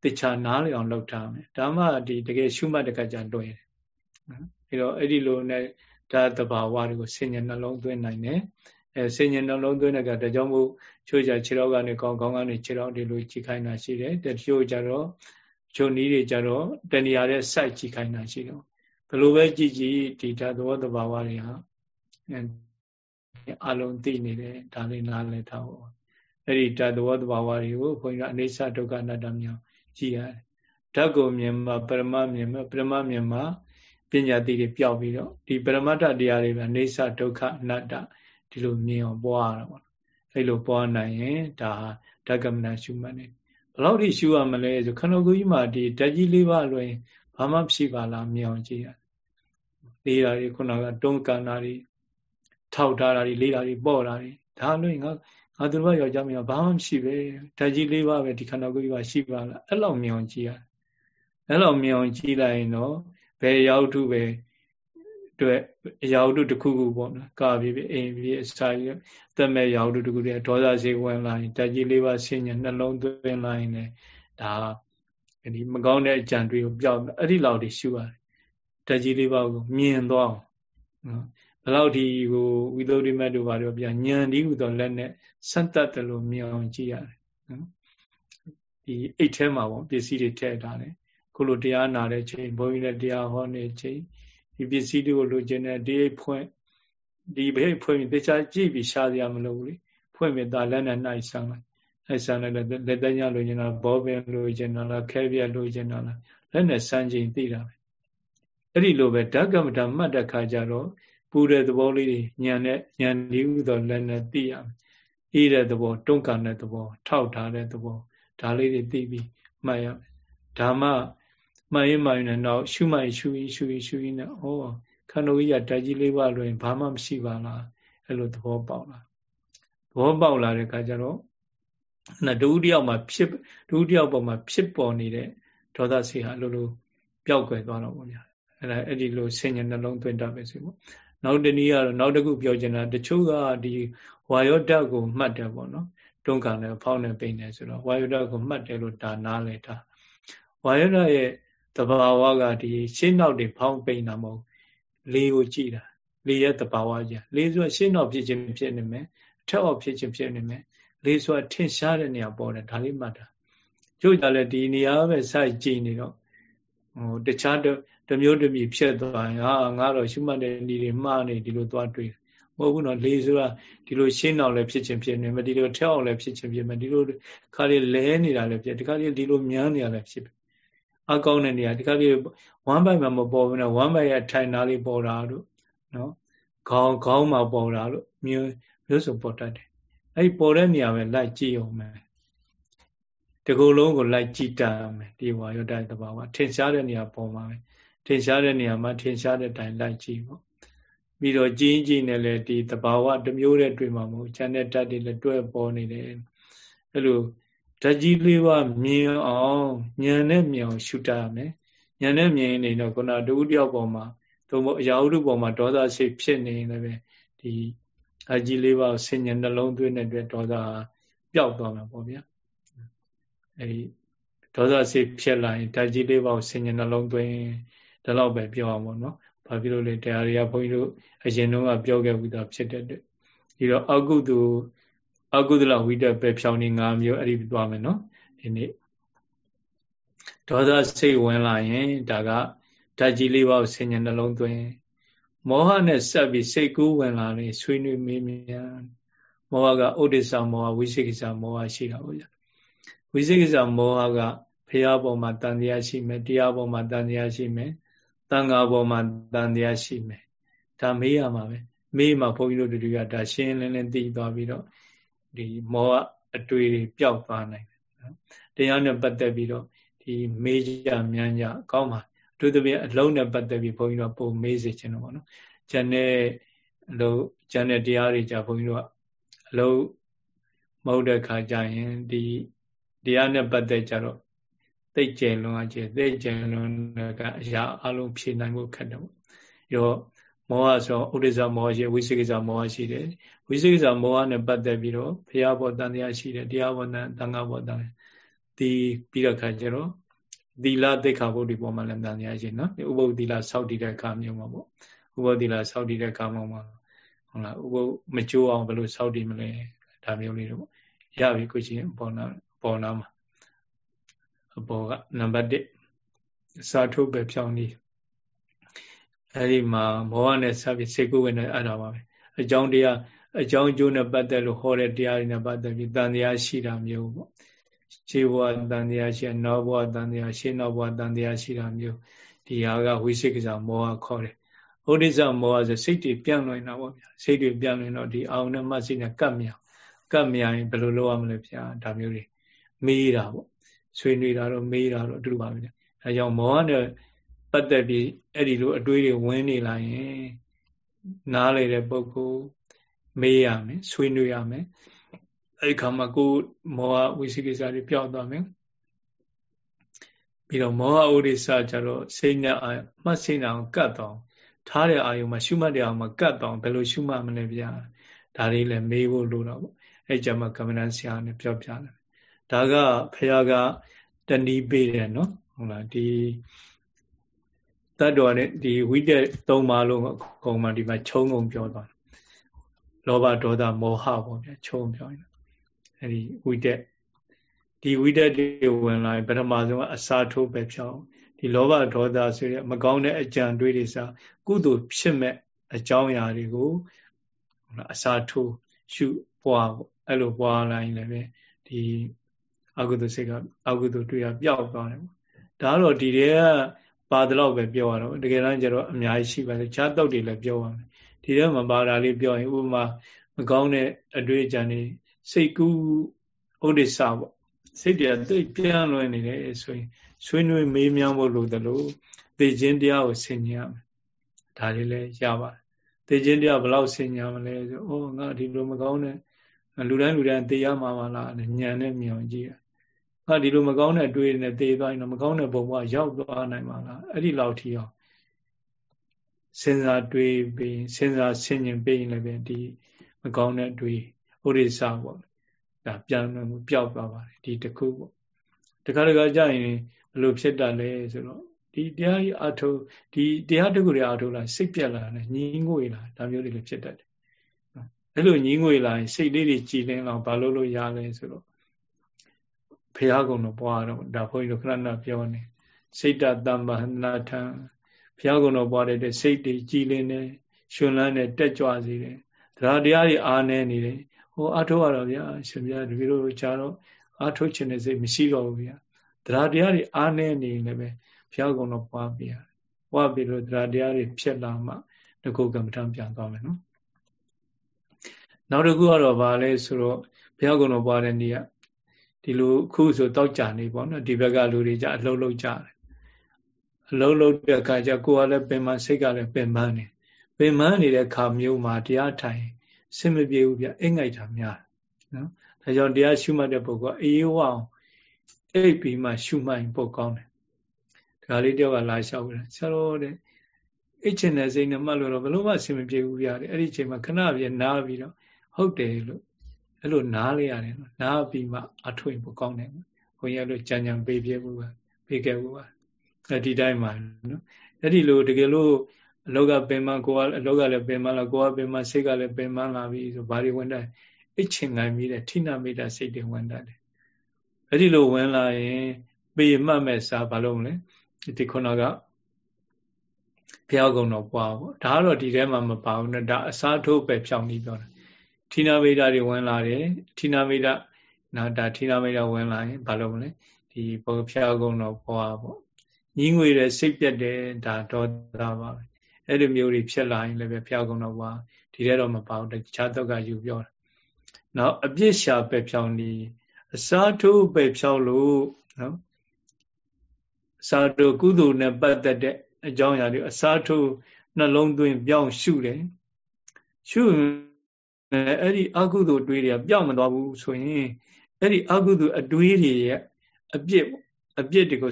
တခြားနားလည်အောင်လုပ်ထားမယ်ဒါမှဒီတကယ်ရှုမှတ်တကကြတွဲတယ်နော်အဲတော့အဲ့ဒီလိုနဲ့ဓာတ်တဘာဝတွေကိုဆင်ញနှလုံးသွင်းနိုင်တယ် အဲဆင်ញနှလုံးသွင်းတဲ့ကဒါကြောင့်မို့ချိုးကြခြေတော်ကနေကောင်းကောင်းကနေခြေတော်ဒီလိုကြည့်ခိုင်းတာရှိတယ်တချို့ကြတော့ချိုနီးတွေကြတော့တဏှာတဲ့စိုက်ကြည့်ခိုင်းတာရှိတော့ဘယ်လိုပဲကြည့်ကြည့်ဒီဓာတ်သဘောတဘာဝတွေဟာအလုံးသိနေတယ်ဒါလေးနားလည်ထားဖို့အဲ့ဒီဓာတ်သဘောတဘာဝတွေကိုခွန်ကြီးကအနိစ္စဒုက္ခအနတ္တမြောင်ကြည့်ရတယ်ဓာတ်ကိုမြင်မှပရမမြင်မှပရမမြင်မှပညာတိတွေပျောက်ပြီးတော့ဒီပရမတ္ထတရားတွေပဲအိဋ္ဌဒုက္ခအနတ္တ ဒီလိုမြင်အောင်ပွားရတာပေါ့အဲ့လိုပွားနိုင်ရင်ဒါဓကမဏရှုမှတ်နေဘယ်လောက်ထိရှုရမလဲဆိုခန္ဓာကိုယ်ကြီးမှာဒီဓာတ်ကြီးလေးပါလွင်ဘာမှဖြစ်ပါလားမြင်အောင်ကြည့်ရသေးတာတွေခုနကတုံးကန်တာတွေထောက်ထားတာတွေလေးတာတွေပေါ့တာတွေဒါလွင်ငါငါတို့ဘယောက်ျားမင်းဘာမှမရှိပဲဓာတ်ကြီးလေးပါပဲဒီခန္ဓာကိုယ်ကြီးကရှိပါလားအဲ့လောက်မြင်အောင်ကြည့်ရအဲ့လောက်မြင်အောင်ကြည့်လိုက်ရင်တော့ဘယ်ရောက်ထုပဲအ တွက်အရာဝတ္ထုတစ်ခုခုပေါ့နော်ကာပြပြအိမ်ပြအစာရတက်မဲ့ရာဝတ္ထုတစ်ခုတည်းဒေါသစေဝင်လာရင်တက်ကြီးလေးပါဆင်းញနှလုံးသွင်းလာရင်လည်းဒါဒီမကောင်းတဲ့အကြံတွေကိုပျောက်အဲ့ဒီလောက်တွေရှုရတယ်တက်ကြီးလေးပါကိုမြင်သွားအောင်နော်ဘယ်လောက်ဒီဟိုဝိသုဒ္ဓိမတ်တို့ဘာလို့ပြညံဒီဟုသောလက်နဲ့စက်တက်တယ်လို့မြင်အောင်ကြည့်ရတယ်နော်ဒီအိတ်ထဲမှာပေါ့ပစ္စည်းတွေထည့်ထားတယ်ခုလိုတရားနာတဲ့ချိန်ဘုန်းကြီးလည်းတရားဟောနေချိန် ဒီပစ္စည်းတွေကိုလိုချင်တဲ့ဒီဖွင့်ဒီဘဲဖွင့်ပြီးတခြားကြည့်ပြီးရှားစရာမလိုဘူးလေဖွင့်ပြီးဒါလက်နဲ့နှိုက်ဆန်းလိုက်အဲဆန်းလိုက်လက်သက်ညလိုချင်တာဘောပင်လိုချင်တာလားခဲပြက်လိုချင်တာလားလက်နဲ့ဆန်းချိန်သိတာပဲအဲ့ဒီလိုပဲဓကမ္မတာမှတ်တဲ့ခါကျတော့ပူတဲ့သဘောလေးတွေညံနဲ့ညံဒီဥသောလက်နဲ့သိရမယ်အေးတဲ့သဘောတွန်းကန်တဲ့သဘော ထောက်ထားတဲ့သဘောဒါလေးတွေသိပြီးမှတ်ရမယ်ဒါမှမှ န်ရင်မှန်ရင်တော့ရှုမှန်ရှုရင်ရှုရင်ရှုရင်နဲ့ဩခန္ဓာကြီးကဓာတ်ကြီးလေးပါလို့ရင်ဘာမှမရှိပါလားအဲ့လိုသဘောပေါက်လာသဘောပေါက်လာတဲ့အခါကျတော့နတူတယောက်မှာဖြစ်တူတယောက်ပေါ်မှာဖြစ်ပေါ်နေတဲ့ဒေါသစိတ်ဟာလိုလိုပျောက်ကွယ်သွားတော့ဗောဗျာအဲ့ဒါအဲ့ဒီလိုဆင်ញနှလုံးသွင်းတတ်ပဲဆိုပေါ့နောက်တနည်းကတော့နောက်တစ်ခုပြောချင်တာတချို့ကဒီဝါယောဓာတ်ကိုမှတ်တယ်ပေါ့နော်တွန်းကန်တယ်ဖောင်းတယ်ပိန်တယ်ဆိုတော့ဝါယောဓာတ်ကိုမှတ်တယ်လို့ဒါနားလေတာဝါယောဓာတ်ရဲ့ တဘာဝကဒီရှင်းနောက်တွေဖောင်းပိန်တာမဟုတ်လေးကိုကြည့်တာလေးရဲ့တဘာဝကြီးလေးဆိုရှင်းနောက်ဖြစ်ခြင်းဖြစ်နေမယ်အထက်အောက်ဖြစ်ခြင်းဖြစ်နေမယ်လေးဆိုထင်ရှားတဲ့နေရာပေါ်တယ်ဒါလေးမှတ်တာကျို့ကြလည်းဒီနေရာပဲစိုက်ကြည့်နေတော့ဟိုတခြားတမျိုးတမျိုးဖြစ်သွားရင်ဟာငါတော့ရှုမှတ်တဲ့နေတွေမှားနေဒီလိုသွားတွေ့မဟုတ်ဘူးနော်လေးဆိုတာဒီလိုရှင်းအောင်လည်းဖြစ်ချင်းဖြစ်နေမယ်ဒီလိုထက်အောင်လည်းဖြစ်ချင်းဖြစ်မယ်ဒီလိုခါလေးလဲနေတာလည်းဖြစ်ဒီခါလေးဒီလိုမြန်းနေတာလည်းဖြစ် အကောင်းတဲ့နေရာဒီခါလေးဝမ်းပိုက်မှာမပေါ်ဘူးနော်ဝမ်းပိုက်ရဲ့ထိုင်နာလေးပေါ်တာတို့နော်ခေါင်းခေါင်းမှာပေါ်တာတို့မျိုးမျိုးစုံပေါ်တတ်တယ်အဲ့ဒီပေါ်တဲ့နေရာပဲလိုက်ကြည့်အောင်မယ်တကူလုံးကိုလိုက်ကြည့်တတ်ရမယ်ဒီဝါယောတိုက်တဘာဝထင်ရှားတဲ့နေရာပေါ်မှာပဲထင်ရှားတဲ့နေရာမှာထင်ရှားတဲ့တိုင်လိုက်ကြည့်ပေါ့ပြီးတော့ကြင်းကြည့်နေလေဒီတဘာဝတစ်မျိုးနဲ့တွေ့မှာမဟုတ်ဉာဏ်နဲ့ဓာတ်တွေလည်းတွဲပေါ်နေတယ်အဲ့လို ဓာတ်ကြီးလေးပါမြင်အောင်ဉာဏ်နဲ့မြင်အောင်ရှုတတ်ရမယ်ဉာဏ်နဲ့မြင်နေတော့ခုနတူတယောက်ပေါ်မှာသို့မဟုတ်အရာဥဒုပေါ်မှာဒေါသစိတ်ဖြစ်နေလည်းပဲဒီဓာတ်ကြီးလေးပါဆင်ញံနှလုံးသွင်းတဲ့အတွက်ဒေါသပျောက်သွားမှာပေါ့ဗျာအဲဒီဒေါသစိတ်ဖြစ်လာရင်ဓာတ်ကြီးလေးပါဆင်ញံနှလုံးသွင်းဒီလောက်ပဲပြောအောင်ပေါ့နော်ဘာဖြစ်လို့လဲတရားတွေကဘုန်းကြီးတို့အရင်တုန်းကပြောခဲ့ပြီးသားဖြစ်တဲ့အတွက်ဒီတော့အကုသိုလ် အကုသလဝိတ္တပဲဖြောင်းနေ၅မျိုးအဲ့ဒီသွားမယ်နော်ဒီနေ့ဒေါသစိတ်ဝင်လာရင်ဒါကဓာတ်ကြီးလေးပါးကိုဆင်ញံနှလုံးသွင်းမောဟနဲ့ဆက်ပြီးစိတ်ကူးဝင်လာရင်ဆွေးနွေးမေးမြန်းမောဟကဥဒိစ္စမောဟဝိသိကိစ္စမောဟရှိတာပေါ့ဗျာဝိသိကိစ္စမောဟကဖရာပေါ်မှာတန်တရားရှိမယ်တရားပေါ်မှာတန်တရားရှိမယ်တန်ခါပေါ်မှာတန်တရားရှိမယ်ဒါမေးရမှာပဲမေးမှဘုန်းကြီးတို့တွေကဒါရှင်းလင်းလင်းသိသွားပြီးတော့ ဒီမောဟအတွေ့တွေပျောက်သွားနိုင်တယ်နော်တရားနဲ့ပတ်သက်ပြီးတော့ဒီမေးကြမြန်းကြကောင်းပါသူတပည့်အလုံးနဲ့ပတ်သက်ပြီးဘုန်းကြီးတို့ပုံမေးစေချင်တော့ဗောနော်ဂျန်တဲ့အလုံးဂျန်တဲ့တရားတွေじゃဘုန်းကြီးတို့ကအလုံးမဟုတ်တဲ့ခါကျရင်ဒီတရားနဲ့ပတ်သက်ကြတော့သိကျင်လွန်အကျသိကျင်လွန်ကအရာအလုံးဖြေနိုင်ဖို့ခက်တယ်ပေါ့ရော မောဟဆိုဥဒိစ္စမောဟရှိဝိသိကိစ္စမောဟရှိတယ်ဝိသိကိစ္စမောဟနဲ့ပတ်သက်ပြီးတော့ဘုရားဘောတန်တရားရှိတယ်တရားဘောတန်တန်ခါဘောတန်ဒီပြီးတော့ခါကျတော့သီလသိက္ခာပုဒ်ဒီပေါ်မှာလည်းတန်တရားရှိနော်ဥပုပ်သီလစောက်တည်တဲ့အခါမျိုးမှာပေါ့ဥပုပ်သီလစောက်တည်တဲ့အခါမှာဟုတ်လားဥပုပ်မကြိုးအောင်ဘယ်လိုစောက်တည်မလဲဒါမျိုးလေးတော့ရပြီကိုချင်းပေါ်နာပေါ်နာမှာအပေါ်ကနံပါတ်1စာထုတ်ပဲဖြောင်းနေ အဲဒီမှာမောဟနဲ့ဆက်ပြီးစေကုဝင်တဲ့အဲ့ဒါပါပဲအကြောင်းတရားအကြောင်းကျိုးနဲ့ပတ်သက်လို့ဟောတဲ့တရားတွေနဲ့ပတ်သက်ပြီးတန်တရားရှိတာမျိုးပေါ့ရှေးဘဝတန်တရားရှိနောက်ဘဝတန်တရားရှေးနောက်ဘဝတန်တရားရှိတာမျိုးဒီဟာကဝိသိကိစ္စမောဟခေါ်တယ်ဩဒိစ္စမောဟဆိုစိတ်တွေပြန့်လွင်တာပေါ့ဗျာစိတ်တွေပြန့်လွင်တော့ဒီအောင်နဲ့မှတ်စိတ်နဲ့ကပ်မြောင်ကပ်မြောင်ရင်ဘယ်လိုလုပ်ရမလဲဗျာဒါမျိုးတွေမေးတာပေါ့ဆွေးနွေးတာတော့မေးတာတော့အတူတူပါပဲအဲကြောင့်မောဟနဲ့ ပတ်သက်ပြီးအဲ့ဒီလိုအတွေးတွေဝင်နေလာရင်နားလေတဲ့ပုဂ္ဂိုလ်မေးရမယ်ဆွေးနွေးရမယ်အဲ့ဒီခါမှာကိုမောဟဝိသိကိစ္စတွေပျောက်သွားမယ်ပြီးတော့မောဟဥဒိစ္စကြတော့စိတ်နဲ့အာမှတ်စိတ်အောင်ကတ်တော့ထားတဲ့အာယုံမှာရှုမှတ်တဲ့အာယုံမှာကတ်တော့ဘယ်လိုရှုမှတ်မလဲဗျာဒါလေးလည်းမေးဖို့လိုတော့ပေါ့အဲ့ကြမှာကမ္မဋ္ဌာန်းဆရာနဲ့ပြောပြတယ်ဒါကဖခင်ကတဏီပေးတယ်နော်ဟုတ်လားဒီ တတ်တော်နဲ့ဒီဝိတက်သုံးပါလုံးအကုန်မှဒီမှာခြုံငုံပြောသွားလောဘဒေါသမောဟပေါ့ဗျာခြုံပြောရင်အဲ့ဒီဝိတက်ဒီဝိတက်တွေဝင်လာရင်ပထမဆုံးအစာထိုးပဲဖြောင်းဒီလောဘဒေါသဆိုရမကောင်းတဲ့အကြံတွေးတွေစာကုသိုလ်ဖြစ်မဲ့အကြောင်းအရာတွေကိုအစာထိုးရှုပွားပေါ့အဲ့လိုပွားလိုက်ရင်လည်းဒီဒီအကုသိုလ်စိတ်ကအကုသိုလ်တွေ့ရပျောက်သွားတယ်ဒါကတော့ဒီတွေက ပါတော့ပဲပြောရတော့တကယ်တမ်းကျတော့အများကြီးရှိပါတယ်ခြားတုတ်တွေလည်းပြောရမယ်ဒီထဲမှာပါတာလေးပြောရင်ဥပမာမကောင်းတဲ့အတွေ့အကြံတွေစိတ်ကူးဥဒိစ္စပေါ့စိတ်တရားသိပြန်လွင်နေတယ်ဆိုရင်ဆွေးနွေးမေးမြန်းဖို့လိုတယ်လို့သိခြင်းတရားကိုဆင်ញင်ရမယ်ဒါလေးလည်းရပါတယ်သိခြင်းတရားဘယ်လောက်ဆင်ញင်မလဲဆိုအိုးငါဒီလိုမကောင်းတဲ့လူတိုင်းလူတိုင်းသိရမှာပါလားညံနဲ့မြောင်ကြည့် ရငါဒီလိုမကောင်းတဲ့တွေးနဲ့သိသွားရင်တော့မကောင်းတဲ့ဘုံဘဝရောက်သွားနိုင်မှာလားအဲ့ဒီလောက်ထိအောင်စဉ်းစားတွေးပြီးစဉ်းစားဆင်ញင်ပြီးရင်လည်းဒီမကောင်းတဲ့တွေးဥရိစ္ဆပေါ့ဒါပြန်ပျောက်သွားပါတယ်ဒီတခုပေါ့တခါတခါကြာရင်ဘယ်လိုဖြစ်တာလဲဆိုတော့ဒီတရားကြီးအထုဒီတရားတခုတွေအထုလာစိတ်ပြက်လာတယ်ညီးငွေလာဒါမျိုးတွေလည်းဖြစ်တတ်တယ်အဲ့လိုညီးငွေလာရင်စိတ်လေးတွေကြည်လင်းအောင်ဘာလို့လို့ရလဲဆိုတော့ ဖះကုံတော့ပွားတော့ဒါဘုန်းကြီးတို့ခဏခဏပြောနေစိတ်တတမ္ပဟနာထံဘုရားကုံတော်ပွားတဲ့စိတ်တွေကြည်လင်းတယ်ရှင်လန်းတယ်တက်ကြွစေတယ်တရားတရားတွေအားနေနေတယ်ဟိုအထုတ်ရတော့ဗျာရှင်ဗျာတပည့်တို့ကြာတော့အထုတ်ခြင်းနဲ့စိတ်မရှိတော့ဘူးဗျာတရားတရားတွေအားနေနေလည်းပဲဘုရားကုံတော်ပွားပြရတယ်ပွားပြီးတော့တရားတရားတွေဖြစ်လာမှငကုကမ္မထံပြန်သွားမယ်နော်နောက်တစ်ခုကတော့ဗာလဲဆိုတော့ဘုရားကုံတော်ပွားတဲ့နေ့က ဒီလိုခုဆိုတောက်ကြနေပေါ့နော်ဒီဘက်ကလူတွေကြအလုံးလုံးကြတယ်အလုံးလုံးတဲ့အခါကျကိုယ်ကလည်းပင်မစိတ်ကလည်းပင်မနေပင်မနေတဲ့ခါမျိုးမှာတရားထိုင်စင်မပြေဘူးဗျအိတ်ငိုက်တာများနော်ဒါကြောင့်တရားရှုမှတ်တဲ့ပုဂ္ဂိုလ်အေးဝအောင်အိတ်ပြီးမှရှုမှတ်ရင်ပုတ်ကောင်းတယ်ဒါလေးတယောက်ကလာလျှောက်တယ်ဆရာတော်တဲ့အိတ်ချင်တဲ့စိတ်နဲ့မှတ်လို့တော့ဘလို့မှအဆင်မပြေဘူးရတယ်အဲ့ဒီချိန်မှာခဏပြေနားပြီးတော့ဟုတ်တယ်လို့ အဲ့လိုနားလေးရတယ်နော်နားပြီးမှအထွင်ပုတ်ကောင်းတယ်ဘုန်းကြီးအဲ့လိုကြံကြံပေးပြဘူးပါပေးခဲ့ဘူးပါအဲ့ဒီတိုင်းမှာနော်အဲ့ဒီလိုတကယ်လို့အလောကပင်မကိုကအလောကလည်းပင်မလာကိုကပင်မစိတ်ကလည်းပင်မလာပြီဆိုဘာတွေဝင်တယ်အိတ်ချင်နိုင်ပြီးတဲ့ထိနာမိတာစိတ်တွေဝင်တတ်တယ်အဲ့ဒီလိုဝင်လာရင်ပေမှတ်မဲ့စာဘာလို့မလဲဒီခုနကဘုရားကုံတော်ပွားပေါ့ဒါကတော့ဒီထဲမှာမပါဘူးနော်ဒါအစားထိုးပဲဖြောင်းပြီးပြောတာ ထိနာမိတာတွေဝင်လာတယ်ထိနာမိတာနော်ဒါထိနာမိတာဝင်လာရင်ဘာလို့မလဲဒီဘုရားကုံတော်ပွားပေါ့ညီးငွေတဲ့စိတ်ပြက်တယ်ဒါဒေါသပါပဲအဲ့လိုမျိုးတွေဖြစ်လာရင်လည်းပဲဖျောက်ကုန်တော့ပါဒီထဲတော့မပါဘူးတခြားတော့ကယူပြောတာနောက်အပြစ်ရှာပဲဖြောင်းနေအစားထိုးပဲဖြောင်းလို့နော်အစားထိုးကုသိုလ်နဲ့ပတ်သက်တဲ့အကြောင်းအရာတွေအစားထိုးနှလုံးသွင်းပြောင်းရှုတယ်ရှု အဲ့ဒီအကုသိုလ်တွေးတွေကပြောင်းမသွားဘူးဆိုရင်အဲ့ဒီအကုသိုလ်အတွေးတွေရဲ့အပြစ်အပြစ်တွေကို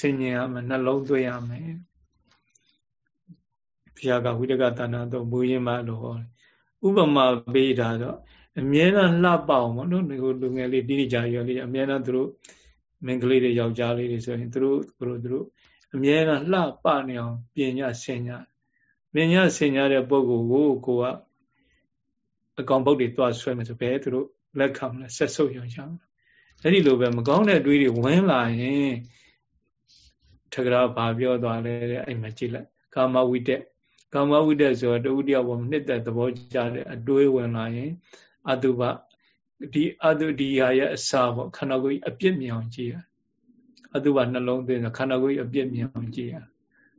ဆင်ញင်ရမယ်နှလုံးသွင်းရမယ်ဘုရားကဝိတကတဏ္ဍာတော့မူရင်းမလို့ဟောဥပမာပေးတာတော့အမြဲတမ်းလှပအောင်ပေါ့နော်ဒီလူငယ်လေးတိတိကျကျလေးအမြဲတမ်းသူတို့မင်္ဂလေးတွေယောက်ျားလေးတွေဆိုရင်သူတို့သူတို့သူတို့အမြဲတမ်းလှပနေအောင်ပြင်ညဆင်ညပညာဆင်ညတဲ့ပုဂ္ဂိုလ်ကိုကိုက အကောင်ပုတ်တွေတွားဆွဲမယ်ဆိုဘယ်သူတို့လက်ခံလဲဆက်ဆုပ်ရုံချောင်းအဲ့ဒီလိုပဲမကောင်းတဲ့အတွေးတွေဝင်လာရင်ထကရာဘာပြောသွားလဲတဲ့အဲ့မှာကြည့်လိုက်ကာမဝိတက်ကာမဝိတက်ဆိုတော့တူတယောက်ပေါ်နှစ်သက်သဘောကြတဲ့အတွေးဝင်လာရင်အတုပဒီအတုဒီဟာရဲ့အစာပေါ့ခန္ဓာကိုယ်အပြစ်မြောင်ကြည့်ရအတုပနှလုံးသွင်းခန္ဓာကိုယ်အပြစ်မြောင်ကြည့်ရ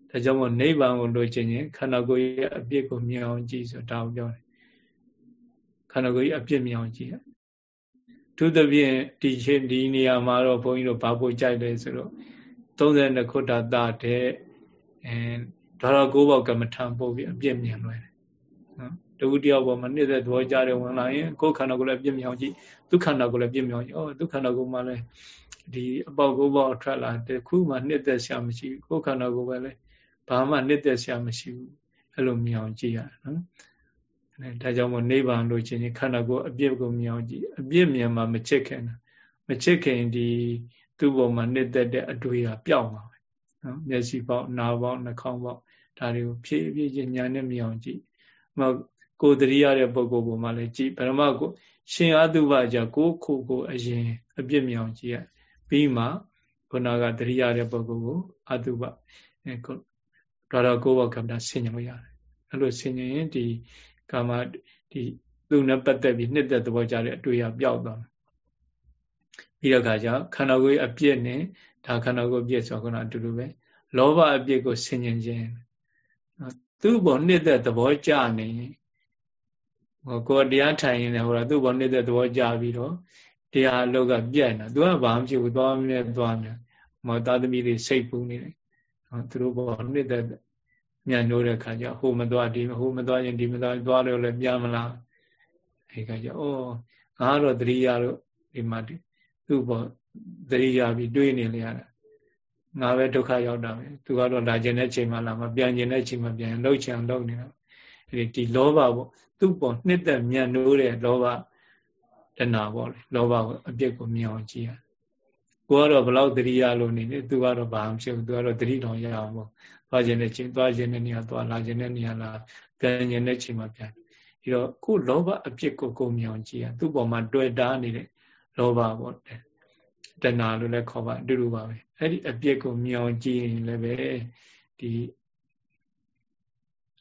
ဒါကြောင့်မို့နိဗ္ဗာန်ကိုလိုချင်ရင်ခန္ဓာကိုယ်ရဲ့အပြစ်ကိုမြောင်ကြည့်ဆိုတာကိုပြောတယ် ခန္ဓာကိုယ်အပြစ်မြောင်ကြည့်ရသူသဖြင့်ဒီချင်းဒီနေရာမှာတော့ဘုန်းကြီးတို့ဘာဖို့ကြိုက်လဲဆိုတော့32ခုတာတာတဲ့အဲဒါတော့ကိုးပေါက်ကမ္မထံပို့ပြီးအပြစ်မြင်လွယ်တယ်နော်တဝုတယောက်ပေါ်မှာနှစ်သက်သဘောကြတယ်ဝင်လာရင်ကိုယ်ခန္ဓာကိုယ်လည်းပြစ်မြောင်ကြည့်ဒုက္ခန္ဓာကိုယ်လည်းပြစ်မြောင်ကြည့်ဩဒုက္ခန္ဓာကိုယ်မှာလည်းဒီအပေါက်ကိုပေါက်ထွက်လာတခုမှနှစ်သက်ဆရာမရှိဘူးကိုယ်ခန္ဓာကိုယ်ပဲလည်းဘာမှနှစ်သက်ဆရာမရှိဘူးအဲ့လိုမြောင်ကြည့်ရနော်အဲ ဒါကြောင့်မို့နိဗ္ဗာန်လို့ချင်းခန္ဓာကိုယ်အပြစ်ကိုမြောင်ကြည့်အပြစ်မြင်မှမချစ်ခင်မချစ်ခင်ဒီသူ့ပေါ်မှာနှစ်သက်တဲ့အတွေ့အပျောက်မှာပဲနော်မျက်စိပေါက်နားပေါက်နှာခေါင်းပေါက်ဒါတွေကိုဖြည်းဖြည်းချင်းညာနဲ့မြောင်ကြည့်။မကိုတရိရတဲ့ပုဂ္ဂိုလ်ပေါ်မှာလည်းကြည့်ဗရမကိုရှင်အတုပကြကိုခုကိုအရင်အပြစ်မြောင်ကြည့်ရပြီးမှခုနကတရိရတဲ့ပုဂ္ဂိုလ်ကိုအတုပအဲဒါတော့ကိုဘကမ္ဘာဆင်ញလို့ရတယ်။အဲ့လိုဆင်ញရင်ဒီ ကာမဒီသူနဲ့ပတ်သက်ပြီးနှစ်သက်သဘောကြတဲ့အတွေ့အပျောက်သွားပြီးတော့ခါကျခန္ဓာကိုယ်အပြည့်နဲ့ဒါခန္ဓာကိုယ်အပြည့်ဆိုတော့အတူတူပဲလောဘအပြည့်ကိုဆင်ញင်ခြင်းသူ့ဘောနှစ်သက်သဘောကြနေဟောကိုယ်တရားထိုင်ရင်လည်းဟိုသူ့ဘောနှစ်သက်သဘောကြပြီးတော့တရားအလုပ်ကပြတ်နေတာသူကဘာမှဖြစ်ဘူးသွားမြဲသွားမြဲမောသားသမီးတွေစိတ်ပူနေတယ်ဟောသူတို့ဘောနှစ်သက် မြန်လို့တဲ့ခါကျဟိုမသွားဒီဟိုမသွားရင်ဒီမသွားသွားလို့လည်းပြန်မလားအဲခါကျဩငါတော့တတိယတော့ဒီမှာသူ့ဘောတတိယပြီးတွေးနေလေရတာငါပဲဒုက္ခရောက်တာပဲသူကတော့လာခြင်းတဲ့ချိန်မှလာမပြန်ခြင်းတဲ့ချိန်မှပြန်လှုပ်ချင်လှုပ်နေတာအဲဒီဒီလောဘပေါ့သူ့ပေါ်နှစ်သက်မြန်နိုးတဲ့လောဘတဏှာပေါ့လေလောဘကိုအပြစ်ကိုမြင်အောင်ကြည့်ရကိုကတော့ဘလောက်တတိယလို့နေတယ်သူကတော့ဘာမှဖြစ်ဘူးသူကတော့တတိတော်ရအောင်ပေါ့ သွားခြင်းတဲ့ချိန်သွားခြင်းတဲ့နေရာသွားလာခြင်းတဲ့နေရာလာပြန်ခြင်းတဲ့ချိန်မှပြန်ဒီတော့ကိုလောဘအပြစ်ကိုကိုမြင်အောင်ကြည့်ရသူ့ပေါ်မှာတွေ့တာနေတဲ့လောဘပေါ့တဏှာလို့လည်းခေါ်ပါအတူတူပါပဲအဲ့ဒီအပြစ်ကိုမြင်အောင်ကြည့်ရင်လည်းပဲဒီ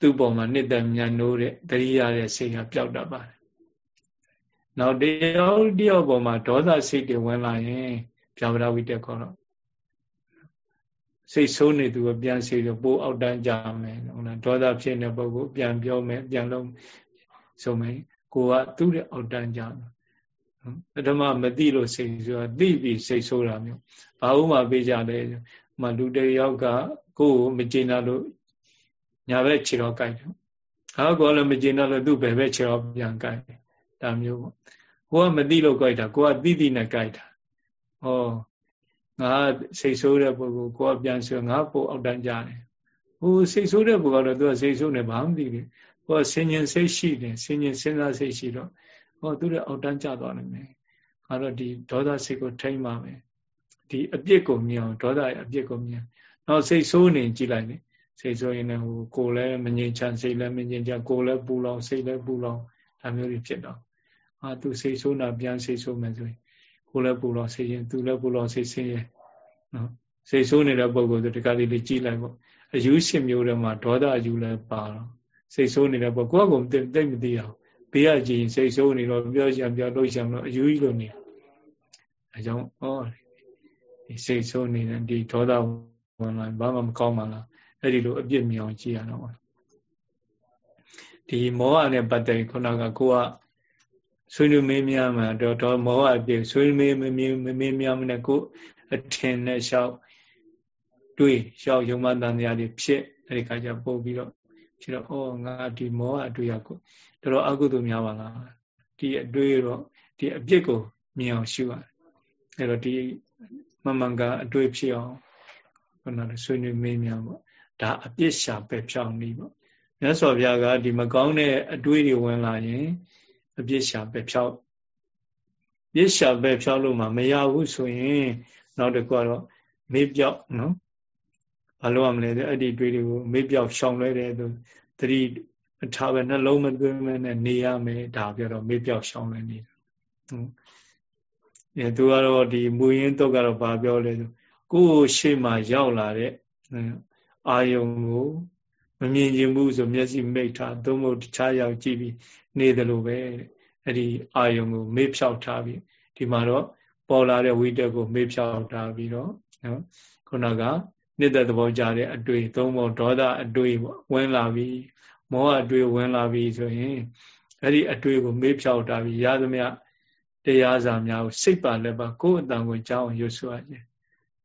သူ့ပေါ်မှာနှစ်သက်မြန်နိုးတဲ့တတိယတဲ့စိတ်ကပျောက်တတ်ပါတယ်။နောက်တယောက်တယောက်ပေါ်မှာဒေါသစိတ်တွေဝင်လာရင်ဗျာပဒဝိတက်ခေါ်တော့ စိတ်ဆိုးနေသူကပြန်စီတော့ပိုးအောက်တန်းကြမယ်ဟုတ်လားဒေါသဖြစ်နေပုဂ္ဂိုလ်ပြန်ပြောမယ်ပြန်လုံးဆိုမယ်ကိုကသူ့ရဲ့အောက်တန်းကြမယ်ပထမမသိလို့စိတ်ဆိုတာသိပြီးစိတ်ဆိုးတာမျိုးဘာဥမာပေးကြလဲမလူတယောက်ကကိုယ်ကိုမကျေနပ်လို့ညာဘက်ခြေတော်ကြိုက်တယ်ဟာကောလည်းမကျေနပ်လို့သူ့ဘယ်ဘက်ခြေတော်ပြန်ကြိုက်တယ်ဒါမျိုးပေါ့ကိုကမသိလို့ကြိုက်တာကိုကသိသိနဲ့ကြိုက်တာဟော ငါစိတ်ဆိုးတဲ့ပုဂ္ဂိုလ်ကိုကပြန်ဆိုငါပို့အောက်တန်းကြတယ်ဟိုစိတ်ဆိုးတဲ့ပုဂ္ဂိုလ်ကတော့သူကစိတ်ဆိုးနေဘာမှမသိဘူးကိုကဆင်ញင်စိတ်ရှိတယ်ဆင်ញင်စဉ်းစားစိတ်ရှိတော့ဟောသူတဲ့အောက်တန်းကြသွားနိုင်မယ်ငါတော့ဒီဒေါသစိတ်ကိုထိမ့်ပါမယ်ဒီအပြစ်ကိုမြင်အောင်ဒေါသရဲ့အပြစ်ကိုမြင်နောက်စိတ်ဆိုးနေကြည့်လိုက်လေစိတ်ဆိုရင်လည်းဟိုကိုယ်လည်းမငြိမ်ချမ်းစိတ်လည်းမငြိမ်ချမ်းကိုယ်လည်းပူလောင်စိတ်လည်းပူလောင်ဒါမျိုးတွေဖြစ်တော့အာသူစိတ်ဆိုးတာပြန်စိတ်ဆိုးမယ်ဆိုရင် ကိုယ်လည်းပူလောင်စိတ်ရင်သူလည်းပူလောင်စိတ်ဆင်းရဲနော်စိတ်ဆိုးနေတဲ့ပုံကိုယ်ဆိုဒီကလေးလေးကြည့်လိုက်ပေါ့အယူရှင်မျိုးတွေမှာဒေါသအယူလည်းပါတော့စိတ်ဆိုးနေတဲ့ပုံကိုယ့်ကိုယ်တိတ်မသိအောင်ဘေးကကြည့်စိတ်ဆိုးနေတော့ပြောချင်ပြောလို့ချင်တော့အယူကြီးလို့နေအဲကြောင့်ဩဒီစိတ်ဆိုးနေတဲ့ဒီဒေါသဝင်လာဘာမှမကောင်းပါလားအဲ့ဒီလိုအပြစ်မြင်အောင်ကြည့်ရတော့ဒီမောဟနဲ့ပတ်သက်ခုနကကိုက ဆွေးနွေးမေးမြန်းမှာတော့တော့မောဟအပြစ်ဆွေးနွေးမေးမေးမေးမြန်းမနဲ့ကိုအထင်နဲ့လျှောက်တွေးလျှောက်ယုံမတန်တရားတွေဖြစ်အဲ့ဒီခါကျပို့ပြီးတော့ဖြစ်တော့ဩငါဒီမောဟအတွေ့ရကိုတော်တော်အကုသိုလ်များပါလားဒီအတွေ့တော့ဒီအပြစ်ကိုမြင်အောင်ရှုရတယ်အဲ့တော့ဒီမမှန်ကအတွေ့ဖြစ်အောင်ခုနကဆွေးနွေးမေးမြန်းပေါ့ဒါအပြစ်ရှာပဲဖြောင်းနေပေါ့မြတ်စွာဘုရားကဒီမကောင်းတဲ့အတွေးတွေဝင်လာရင် အပြစ်ရှာပဲဖြောင်းပြစ်ရှာပဲဖြောင်းလို့မှမရဘူးဆိုရင်နောက်တစ်ခုကတော့မေးပြောက်နော်ဘာလို့ရမလဲအဲ့ဒီတွေးတွေကိုမေးပြောက်ရှောင်လဲတယ်သူတတိထားပဲနှလုံးမသွင်းမဲနဲ့နေရမယ်ဒါပြောတော့မေးပြောက်ရှောင်လဲနေတယ်ဟုတ်အဲသူကတော့ဒီမူရင်းတော့ကတော့ဘာပြောလဲဆိုကိုယ်ရှေ့မှာရောက်လာတဲ့အာယုံကိုမမြင်ခြင်းဘူးဆိုမျက်စိမိတ်ထားသို့မဟုတ်တခြားရောက်ကြည့်ပြီး နေတယ်လို့ပဲအဲ့ဒီအာယုံကိုမေ့ဖြောက်ထားပြီးဒီမှာတော့ပေါ်လာတဲ့ဝိတက်ကိုမေ့ဖြောက်ထားပြီးတော့နော်ခုနကနှစ်သက်သဘောကြတဲ့အတွေ့သုံးဖို့ဒေါသအတွေ့ပေါ့ဝင်လာပြီးမောဟအတွေ့ဝင်လာပြီးဆိုရင်အဲ့ဒီအတွေ့ကိုမေ့ဖြောက်ထားပြီးရသမျှတရားစာများကိုစိတ်ပါလက်ပါကိုယ်အတန်ကိုကြောင်းရွတ်ဆိုရခြင်း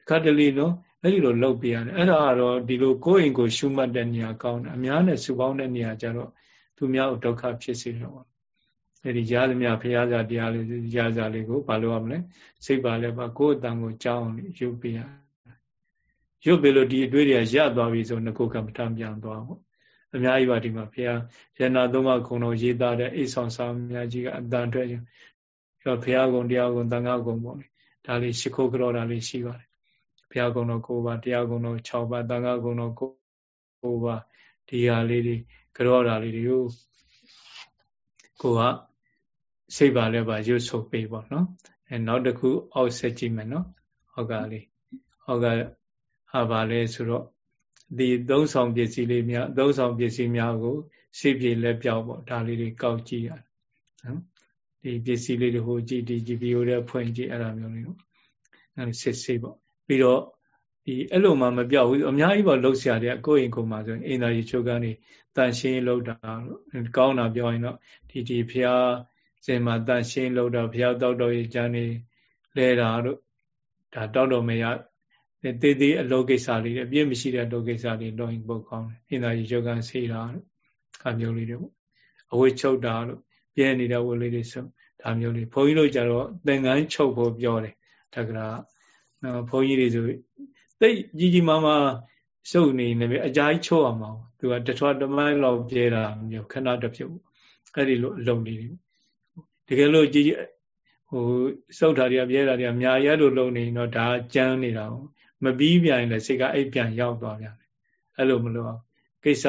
ခါတလေနော်အဲ့ဒီလိုလုပ်ပြရတယ်အဲ့ဒါကတော့ဒီလိုကိုယ်အိမ်ကိုရှုမှတ်တဲ့နေရာကောင်းတယ်အများနဲ့စုပေါင်းတဲ့နေရာကျတော့ သူများကိုဒုက္ခဖြစ်စေတော့အဲ့ဒီရားသမျှဖရာစာတရားလေးရားစာလေးကိုဘာလို့ရမလဲစိတ်ပါလဲပါကိုယ်အတန်ကိုကြောင်းရုပ်ပြရရုပ်ပြလို့ဒီအတွေ့တွေကရသွားပြီဆိုငကိုကမ္မထပြန်သွားပေါ့အများကြီးပါဒီမှာဖရာရဏသုံးပါးခုံတော်ရေးသားတဲ့အိဆောင်စာအများကြီးကအတန်ထွက်ရင်တော့ဖရာကုံတရားကုံတန်ခါကုံပေါ့လေဒါလေးရှ िख ုတ်ကြောတာလေးရှိပါတယ်ဘုရားကုံတော်၉ပါးတရားကုံတော်6ပါးသံဃာကုံတော်9ပါးဒီဟာလေးတွေ ကြောတာလေးတွေကိုကိုကစိတ်ပါလဲပါရွတ်ဆုပ်ပေးပေါ့နော်အဲနောက်တစ်ခုအောက်ဆက်ကြည့်မယ်နော်ဟောက်ကလေးဟောက်ကဟာပါလဲဆိုတော့ဒီသုံးဆောင်ပစ္စည်းလေးများသုံးဆောင်ပစ္စည်းများကိုစိတ်ပြေလက်ပြောက်ပေါ့ဒါလေးတွေကောက်ကြည့်ရတယ်နော်ဒီပစ္စည်းလေးတွေဟိုကြည့်ဒီ GPO တဲ့ဖွင့်ကြည့်အဲ့ဒါမျိုးလေးနော်စစ်ဆေးပေါ့ပြီးတော့ ဒီအဲ့လိုမှမပြောက်ဘူးအများကြီးပေါ့လှုပ်ရှားတယ်ကိုယ့်အိမ်ကိုယ်မှာဆိုရင်အင်သာရီချုပ်ကနေတန်ရှင်းလှုပ်တာကောင်းတာပြောရင်တော့ဒီဒီဖျားစင်မှာတန်ရှင်းလှုပ်တာဖျားတောက်တော့ရကြနေလဲတာတို့ဒါတောက်တော့မရတေးသေးအလုပ်ကိစ္စလေးအပြည့်မရှိတဲ့အလုပ်ကိစ္စလေးလုပ်ရင်ပိုကောင်းတယ်အင်သာရီချုပ်ကန်ဆေးတာတို့အမျိုးလေးတွေပေါ့အဝိချုပ်တာတို့ပြဲနေတဲ့ဝိလေးတွေဆိုဒါမျိုးလေးဘုန်းကြီးတို့ကြတော့သင်္ကန်းချုပ်ဖို့ပြောတယ်တက္ကရာဘုန်းကြီးတွေဆို တိတ်ကြီးကြီးမားမားစုပ်နေနေပြီအကြာကြီးချုပ်အောင်မအောင်သူကတထွားတမိုင်းလောက်ပြဲတာမျိုးခဏတစ်ဖြုတ်အဲ့ဒီလိုအလုံးလေးတကယ်လို့ကြီးကြီးဟိုစုပ်တာတွေကပြဲတာတွေကအများရလို့လုံနေတော့ဒါကြမ်းနေတာမပြီးပြန်ရင်လည်းစိတ်ကအဲ့ပြန်ရောက်သွားပြန်တယ်အဲ့လိုမလို့အောင်ကိစ္စ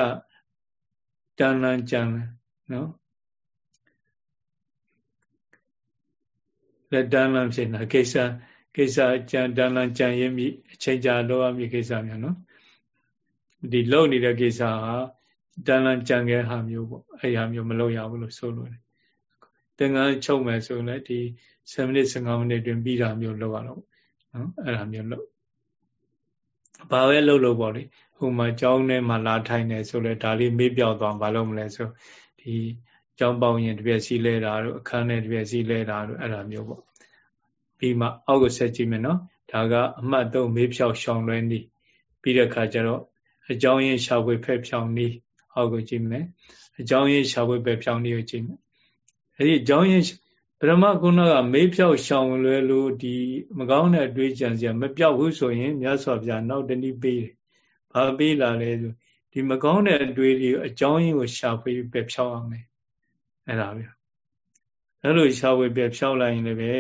တန်လန်းကြမ်းနော်လက်တန်းလန်းဖြစ်နေတာကိစ္စ ကိစ္စကြံတန်းလန်းကြံရင်မိအချိန်ကြာလောက်ရမိကိစ္စမျိုးနော်ဒီလုံနေတဲ့ကိစ္စဟာတန်းလန်းကြံခဲ့ဟာမျိုးပေါ့အဲ့ဟာမျိုးမလုပ်ရဘူးလို့ဆိုလို့တယ်သင်္ကန်းချုပ်မယ်ဆိုရင်လည်းဒီ7မိနစ်15မိနစ်တွင်ပြီးတာမျိုးလုပ်ရတော့နော်အဲ့ဒါမျိုးလုပ်ဘာပဲလုပ်လို့ပေါ့လေဟိုမှာကြောင်းထဲမှာလာထိုင်နေဆိုလဲဒါလေးမေးပြောက်သွားဘာလို့မလဲဆိုဒီကြောင်းပေါင်းရင်တပြက်စီလဲတာတို့အခန်းထဲတပြက်စီလဲတာတို့အဲ့ဒါမျိုးပေါ့ ပြီးမှအောက်ကိုဆက်ကြည့်မယ်နော်ဒါကအမှတ်3မေးဖြောက်ရှောင်လွဲနည်းပြီးတဲ့အခါကျတော့အကြောင်းရင်းရှာဖွေဖက်ဖြောင်နည်းအောက်ကိုကြည့်မယ်အကြောင်းရင်းရှာဖွေဖက်ဖြောင်နည်းကိုကြည့်မယ်အဲ့ဒီအကြောင်းရင်းပရမကုဏကမေးဖြောက်ရှောင်လွဲလို့ဒီမကောင်းတဲ့အတွေးကြံစရာမပြောက်ဘူးဆိုရင်မြတ်စွာဘုရားနောက်တနည်းပေးတယ်။ဘာပေးလာလဲဆိုဒီမကောင်းတဲ့အတွေးတွေအကြောင်းရင်းကိုရှာဖွေပဲဖြောက်အောင်မယ်။အဲ့ဒါပဲ။အဲ့လိုရှာဖွေပဲဖြောက်လိုက်ရင်လည်းပဲ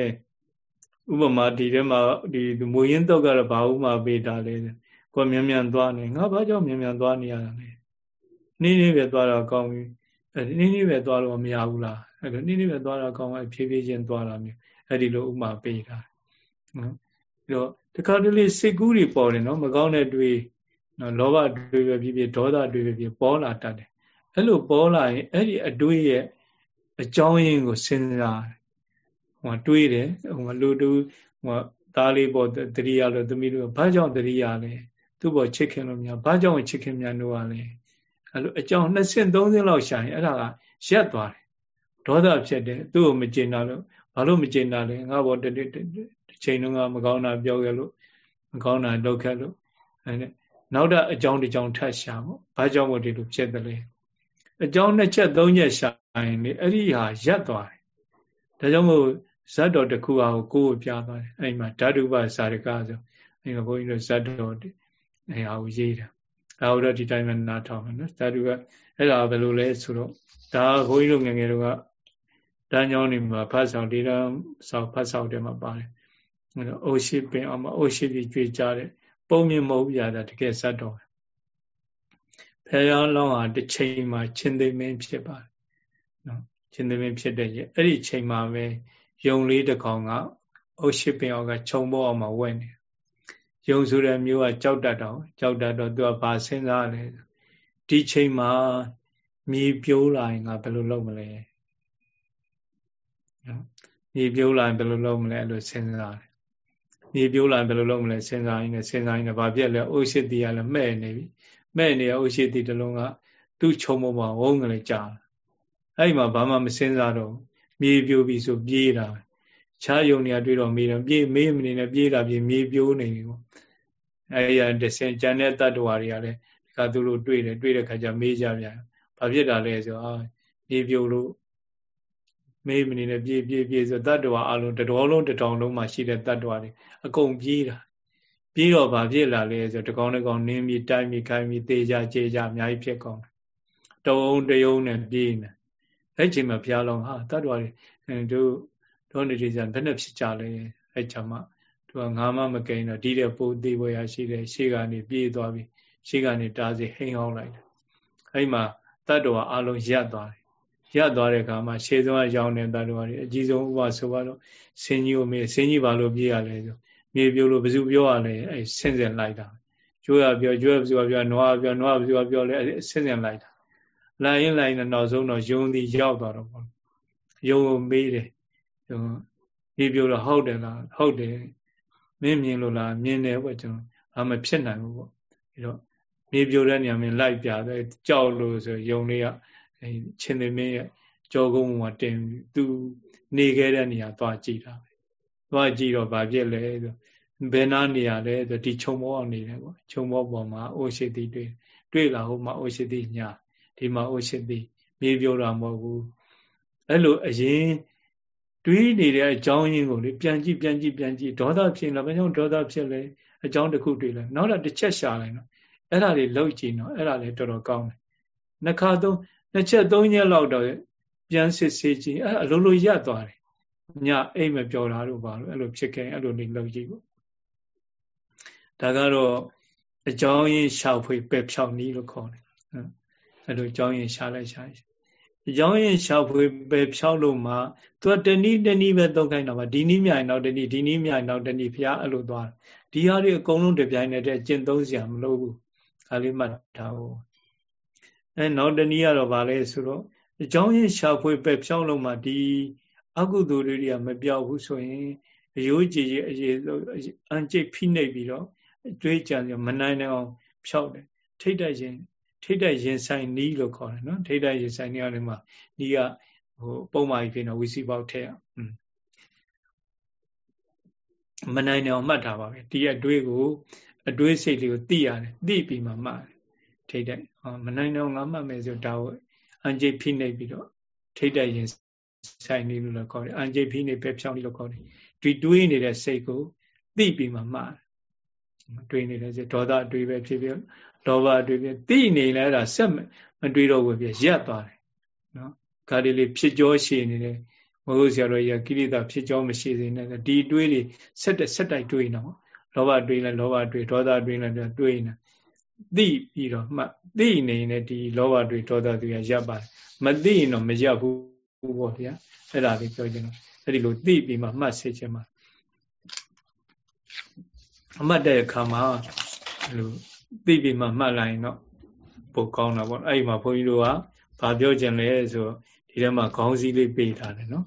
ဥပမာဒီထဲမှာဒီမူရင်းတော့ကတော့ဘာဥမာပေးတာလဲ။ကိုမြန်မြန်သွားနေငါဘာကြောင့်မြန်မြန်သွားနေရတာလဲ။နေ့နေ့ပဲသွားတာကောင်းပြီ။အဲ့နေ့နေ့ပဲသွားလို့မရဘူးလား။အဲ့လိုနေ့နေ့ပဲသွားတာကောင်းပါဖြည်းဖြည်းချင်းသွားတာမျိုးအဲ့ဒီလိုဥမာပေးတာနော်ပြီးတော့တခါတလေစိတ်ကူးတွေပေါ်တယ်နော်မကောင်းတဲ့တွေးနော်လောဘတွေးပဲဖြစ်ဖြစ်ဒေါသတွေးပဲဖြစ်ပေါ်လာတတ်တယ်အဲ့လိုပေါ်လာရင်အဲ့ဒီအတွေးရဲ့အကြောင်းရင်းကိုစဉ်းစား ဟိုတွေးတယ်ဟိုလူတူဟိုသားလေးပေါ်တတိယလို့သမီးတို့ဘာကြောင့်တတိယလဲသူ့ပေါ်ချစ်ခင်လို့များဘာကြောင့်ချစ်ခင်များလို့ရလဲအဲ့လိုအကြောင်းနှစ်ဆင့်သုံးဆင့်လောက်ရှာရင်အဲ့ဒါကရက်သွားတယ်ဒေါသဖြစ်တယ်သူ့ကိုမကျေနပ်လို့ဘာလို့မကျေနပ်လဲငါဘောတစ်ချိန်တုန်းကမကောင်းတာပြောခဲ့လို့မကောင်းတာလုပ်ခဲ့လို့အဲနောက်တော့အကြောင်းတစ်ကြောင်းထပ်ရှာပေါ့ဘာကြောင့်မို့ဒီလိုဖြစ်တယ်လဲအကြောင်းနှစ်ချက်သုံးချက်ရှာရင်လေအဲ့ဒီဟာရက်သွားတယ်ဒါကြောင့်မို့ ဇတ်တော်တစ်ခုဟာကိုကိုယ်ပြသွားတယ်အဲ့မှာဓာတုပစာရကဆိုအဲ့ကဘုန်းကြီးတို့ဇတ်တော်အဲ့ဟာကိုရေးတာအဲဟိုတော့ဒီတိုင်းမှာနားထောင်မယ်နော်ဓာတုကအဲ့ဒါဘယ်လိုလဲဆိုတော့ဒါဘုန်းကြီးတို့ငငယ်တို့ကတန်းကြောင်းနေမှာဖတ်ဆောင်ဒီတော့ဆောင်ဖတ်ဆောင်တယ်မှာပါတယ်အိုရှိပင်အောင်မအိုရှိပြီးကြွေကြတဲ့ပုံမြင်မဟုတ်ပြတာတကယ်ဇတ်တော်ဖះလောင်းဟာတစ်ချိန်မှာချင်းသိမင်းဖြစ်ပါတယ်နော်ချင်းသိမင်းဖြစ်တဲ့ရဲ့အဲ့ဒီချိန်မှာပဲ ယုံလေးတစ်ကောင်ကအိုရှိပင်အောင်ကခြုံပေါ်အောင်မှာဝဲနေယုံဆိုတဲ့မျိုးကကြောက်တတ်တော့ကြောက်တတ်တော့သူကဘာစဉ်းစားလဲဒီချိန်မှာမြေပြိုးလာရင်ငါဘယ်လိုလုပ်မလဲနော်မြေပြိုးလာရင်ဘယ်လိုလုပ်မလဲအဲ့လိုစဉ်းစားတယ်မြေပြိုးလာရင်ဘယ်လိုလုပ်မလဲစဉ်းစားရင်းနဲ့စဉ်းစားရင်းနဲ့ဘာဖြစ်လဲအိုရှိတိကလည်းမှဲ့နေပြီမှဲ့နေရအိုရှိတိတလုံးကသူ့ချုံမမှာဝုန်းကလေးကြာအဲ့ဒီမှာဘာမှမစဉ်းစားတော့ မြေပြိုးပြီဆိုပြေးတာခြားယုံနေရတွေ့တော့မေးတော့ပြေးမေးမနေနဲ့ပြေးတာပြေးမြေပြိုးနေပြီပေါ့အဲ့ရတဆင်ကြံတဲ့တတ္တဝါတွေကလည်းဒီကသူတို့တွေ့တယ်တွေ့တဲ့ခါကျမေးကြပြန်ဘာဖြစ်တာလဲဆိုအာမြေပြိုးလို့မေးမနေနဲ့ပြေးပြေးပြေးဆိုတတ္တဝါအလုံးတတော်လုံးတတောင်လုံးမှာရှိတဲ့တတ္တဝါတွေအကုန်ပြေးတာပြေးတော့ဘာဖြစ်လာလဲဆိုတကောင်တကောင်နင်းပြီးတိုက်ပြီးခိုင်းပြီးတေးကြကြေးကြအများကြီးဖြစ်ကောင်းတယ်တုံတယုံနဲ့ပြေးနေ အဲ့ချိန်မှာဘုရားလုံးဟာတတ္တဝါတွေတို့တို့နေကြဘယ်နဲ့ဖြစ်ကြလဲအဲ့ချိန်မှာသူကငါမှမကိန်းတော့ဒီတဲ့ပိုးသေးပွဲရရှိတယ်ရှေ့ကနေပြေးသွားပြီးရှေ့ကနေတားစီဟိန်ဟောင်းလိုက်တယ်အဲ့မှာတတ္တဝါအလုံးရပ်သွားတယ်ရပ်သွားတဲ့အခါမှာရှေ့ဆုံးကရောင်းတဲ့တတ္တဝါတွေအကြီးဆုံးဥပဆိုတော့ဆင်းကြီးကိုမေးဆင်းကြီးဘာလို့ပြေးရလဲဆိုမြေပြိုးလို့ဘယ်သူပြောရလဲအဲဆင်းစင်လိုက်တာကျွေးရပြောကျွေးဘယ်သူကပြောနွားပြောနွားဘယ်သူကပြောလဲဆင်းစင်လိုက်တာ လိုက်ရင်လိုက်ရင်နောက်ဆုံးတော့ယုံသည်ရောက်သွားတော့ပေါ့ယုံကိုမေးတယ်ယုံမြေပြိုးတော့ဟုတ်တယ်လားဟုတ်တယ်မင်းမြင်လို့လားမြင်တယ်ပေါ့ကျွန်တော်အာမဖြစ်နိုင်ဘူးပေါ့ပြီးတော့မြေပြိုတဲ့နေရာမှာလိုက်ပြတယ်ကြောက်လို့ဆိုယုံလေးကချင်းသမင်းရဲ့ကြောကုန်းမှာတင်သူနေခဲ့တဲ့နေရာသွားကြည့်တာပဲသွားကြည့်တော့ဗာပြက်လဲဆိုဘယ်နာနေရာလဲဆိုဒီခြုံမောအောင်နေတယ်ပေါ့ခြုံမောပေါ်မှာအိုရှိတိတွေ့တွေ့လာဟိုမှာအိုရှိတိညာ ဒီမှာအိုရှိတိမြေပြိုတာမဟုတ်ဘူးအဲ့လိုအရင်တွေးနေတဲ့အကြောင်းရင်းကိုလေပြန်ကြည့်ပြန်ကြည့်ပြန်ကြည့်ဒေါသဖြစ်လာဘာကြောင့်ဒေါသဖြစ်လဲအကြောင်းတစ်ခုတွေ့လိုက်နောက်တော့တစ်ချက်ရှာလိုက်တော့အဲ့ဒါတွေလောက်ကြည့်တော့အဲ့ဒါလည်းတော်တော်ကောင်းတယ်နှစ်ခါသုံးနှစ်ချက်သုံးချက်လောက်တော့ပြန်စစ်ဆေးကြည့်အဲ့အလိုလိုရပ်သွားတယ်ညအိမ်မပြောတာတို့ပါလို့အဲ့လိုဖြစ်ခဲ့အဲ့လိုနေလောက်ကြည့်ပေါ့ဒါကတော့အကြောင်းရင်းရှာဖွေပယ်ဖြောက်နည်းလို့ခေါ်တယ် အဲ့လိုအကြောင်းရင်းရှာလိုက်ရှာအကြောင်းရင်းရှာဖွေပယ်ဖြောက်လို့မှသူကတနည်းတနည်းပဲသုံးခိုင်းတာပါဒီနည်းမြိုင်နောက်တနည်းဒီနည်းမြိုင်နောက်တနည်းဖျားအဲ့လိုသွားဒီဟာတွေအကုန်လုံးတပြိုင်တည်းကျင့်သုံးစရာမလိုဘူးဒါလေးမှတ်ထားဖို့အဲနောက်တနည်းကတော့ဗာလဲဆိုတော့အကြောင်းရင်းရှာဖွေပယ်ဖြောက်လို့မှဒီအကုသိုလ်တွေကမပြောက်ဘူးဆိုရင်အယိုးကြည်အရေးအန်ကျိတ်ဖိနှိပ်ပြီးတော့တွေးကြံမနိုင်နိုင်အောင်ဖြောက်တယ်ထိတ်တရင် ထိတ်တရင်ဆိုင်နီးလို့ခေါ်တယ်နော်ထိတ်တရင်ဆိုင်နီးရတယ်မှာနီးကဟိုပုံမှန်ဖြစ်နေဝီစီပေါက်ထည့်အောင်မနိုင်နိုင်အောင်မှတ်ထားပါပဲဒီအတွေးကိုအတွေးစိတ်လေးကိုသိရတယ်သိပြီးမှမှတ်တယ်ထိတ်တဲ့မနိုင်နိုင်အောင်ငါမှတ်မယ်ဆိုဒါကိုအန်ကျိတ်ဖိနှိပ်ပြီးတော့ထိတ်တရင်ဆိုင်နေလို့လည်းခေါ်တယ်အန်ကျိဖိနေပဲဖြောင်းနေလို့ခေါ်တယ်ဒီတွေးနေတဲ့စိတ်ကိုသိပြီးမှမှားတွေးနေတဲ့စိတ်ဒေါသတွေးပဲဖြစ်ဖြစ် လောဘတွေးဖြစ်သိနေလဲအဲ့ဒါဆက်မတွေးတော့ဘူးပြရက်သွားတယ်နော်ခါဒီလေးဖြစ်ကြောရှိနေတယ်မဟုတ်ဆရာတော်ကြီးကကိရိတာဖြစ်ကြောမရှိစေနဲ့ဒီတွေးတွေဆက်တက်ဆက်တိုက်တွေးနေတော့လောဘတွေးလဲလောဘတွေးဒေါသတွေးလဲတွေးနေသိပြီးတော့မှသိနေနေဒီလောဘတွေးဒေါသတွေရပ်ပါတယ်မသိရင်တော့မရပ်ဘူးဘူးပေါ့ဗျာအဲ့ဒါလေးပြောချင်တော့အဲ့ဒီလိုသိပြီးမှမှတ်စေချင်မှာအမှတ်တဲ့အခါမှာလို သိပြီးမှမှတ်လိုက်ရင်တော့ပိုကောင်းတာပေါ့အဲ့ဒီမှာဘုန်းကြီးတို့ကဘာပြောချင်လဲဆိုဒီထဲမှာခေါင်းစည်းလေးပေးထားတယ်နော်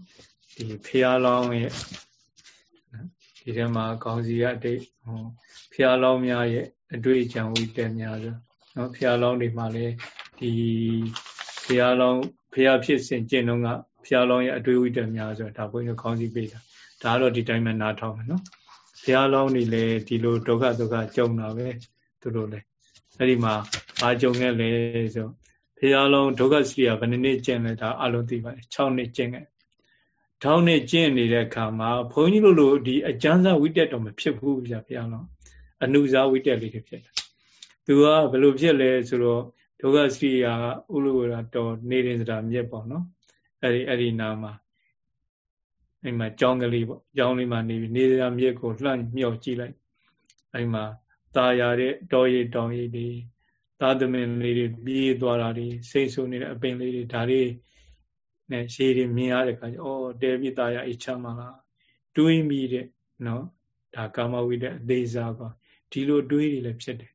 ဒီဖျားလောင်းရဲ့ဒီထဲမှာခေါင်းစည်းရအတိတ်ဟောဖျားလောင်းများရဲ့အတွေ့အကြံဝိတက်များဆိုနော်ဖျားလောင်းတွေမှာလည်းဒီဖျားလောင်းဖျားဖြစ်စဉ်ကျင့်တော့ကဘုရားလောင်းရဲ့အတွေ့အကြုံများဆိုဒါဘုန်းကြီးခေါင်းစည်းပေးတာဒါကတော့ဒီတိုင်းမှနားထောင်မယ်နော်ဘုရားလောင်းနေလေဒီလိုဒုက္ခဒုက္ခကြုံတာပဲ သူတို့လေအဲ့ဒီမှာဘာကြုံခဲ့လဲဆိုဘုရားလောင်းဒုက္ခစီကဘယ်နှစ်ကျင့်လဲဒါအလုံးသိပါတယ်6နှစ်ကျင့်ခဲ့ထောင်းနဲ့ကျင့်နေတဲ့အခါမှာဘုန်းကြီးတို့လိုဒီအကျမ်းစာဝိတက်တော့မဖြစ်ဘူးဗျာဘုရားလောင်းအနုဇာဝိတက်လေးတွေဖြစ်တယ်သူကဘယ်လိုဖြစ်လဲဆိုတော့ဒုက္ခစီကဥလူဝရတော်နေရင်စရာမြက်ပေါ့နော်အဲ့ဒီအဲ့ဒီနာမှာအဲ့မှာကြောင်းကလေးပေါ့ကြောင်းလေးမှာနေပြီးနေရမြစ်ကိုလှမ်းမြောက်ကြည့်လိုက်အဲ့မှာ သာယာတဲ့တောရည်တောင်ရည်တွေသာသမင်လေးတွေပြေးသွားတာတွေစိတ်ဆူနေတဲ့အပင်လေးတွေဒါတွေနဲ့ရှည်တွေမြင်ရတဲ့အခါကျအော်တဲပြီးသာယာအိချမ်းမှာလားတွေးမိတဲ့နော်ဒါကာမဝိတ္တအသေးစားကဒီလိုတွေးတွေလည်းဖြစ်တယ်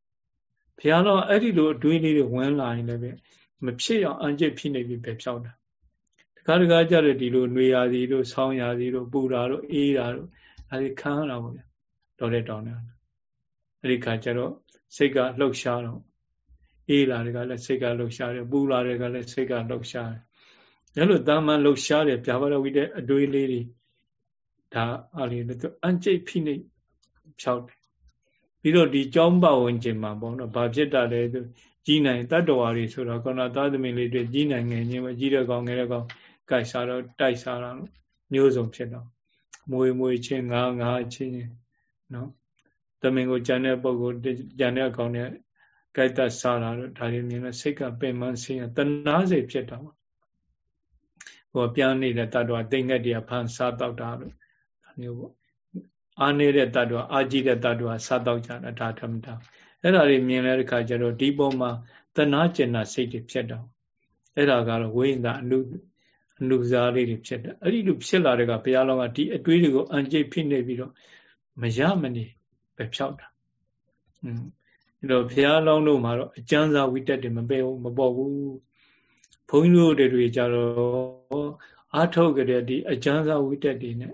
ဘုရားတော်အဲ့ဒီလိုအတွေးလေးတွေဝင်လာရင်လည်းပဲမဖြစ်အောင်အံကျစ်ဖြစ်နေပြီပဲဖြောက်တာတခါတခါကြတဲ့ဒီလိုနှွေရာစီတို့ဆောင်းရာစီတို့ပူတာတို့အေးတာတို့ဒါတွေခံရတာပေါ့ဗျာတော်တဲ့တောင်းတယ် အဲဒီခါကျတော့စိတ်ကလှုပ်ရှားတော့အေးလာတွေကလည်းစိတ်ကလှုပ်ရှားတယ်ပူလာတွေကလည်းစိတ်ကလှုပ်ရှားတယ်ဒါလို့တာမန်လှုပ်ရှားတယ်ပြဘာလို့ဝိတဲ့အတွေးလေးတွေဒါအားလေးတို့အန်ကျိတ်ဖိနေဖြောက်တယ်ပြီးတော့ဒီကြောင်းပဝင်ခြင်းမှာပေါ့နော်ဘာဖြစ်တာလဲသူကြီးနိုင်တတ္တဝါတွေဆိုတော့ခန္ဓာသားသမီးလေးတွေကြီးနိုင်ငယ်ချင်းပဲကြီးတဲ့ကောင်ငယ်တဲ့ကောင်ကြိုက်စားတော့တိုက်စားတော့မျိုးစုံဖြစ်တော့မွေမွေချင်းငါငါချင်းနော် တမင်ကိုကြံတဲ့ပုံကိုကြံတဲ့အကောင်နဲ့ကြိုက်တတ်စားတာတော့ဒါတွေမြင်လို့စိတ်ကပင်မဆင်းရတနာစိတ်ဖြစ်တော့ဟိုပြန်နေတဲ့တ attva တိမ်ငက်တရားဖန်စားတော့တာလို့ဒါမျိုးပေါ့အာနေတဲ့တ attva အာကြည့်တဲ့တ attva စားတော့ကြတာဒါဓမ္မတာအဲ့ဒါတွေမြင်တဲ့အခါကျတော့ဒီပုံမှာတနာကျင်နာစိတ်တွေဖြစ်တော့အဲ့ဒါကတော့ဝိညာဉ်အနုအနုစားလေးတွေဖြစ်တယ်အဲ့ဒီလိုဖြစ်လာတဲ့ကဘုရားလောင်းကဒီအတွေးတွေကိုအံကျိတ်ဖိနေပြီးတော့မရမနေ ပဲဖြောက်တာอืมအဲ့တော့ဘုရားလောင်းတို့မှာတော့အကျမ်းစာဝိတက်တွေမပဲဘူးမပေါ်ဘူးဘုန်းကြီးတို့တွေကြတော့အာထုတ်ကြတဲ့ဒီအကျမ်းစာဝိတက်တွေ ਨੇ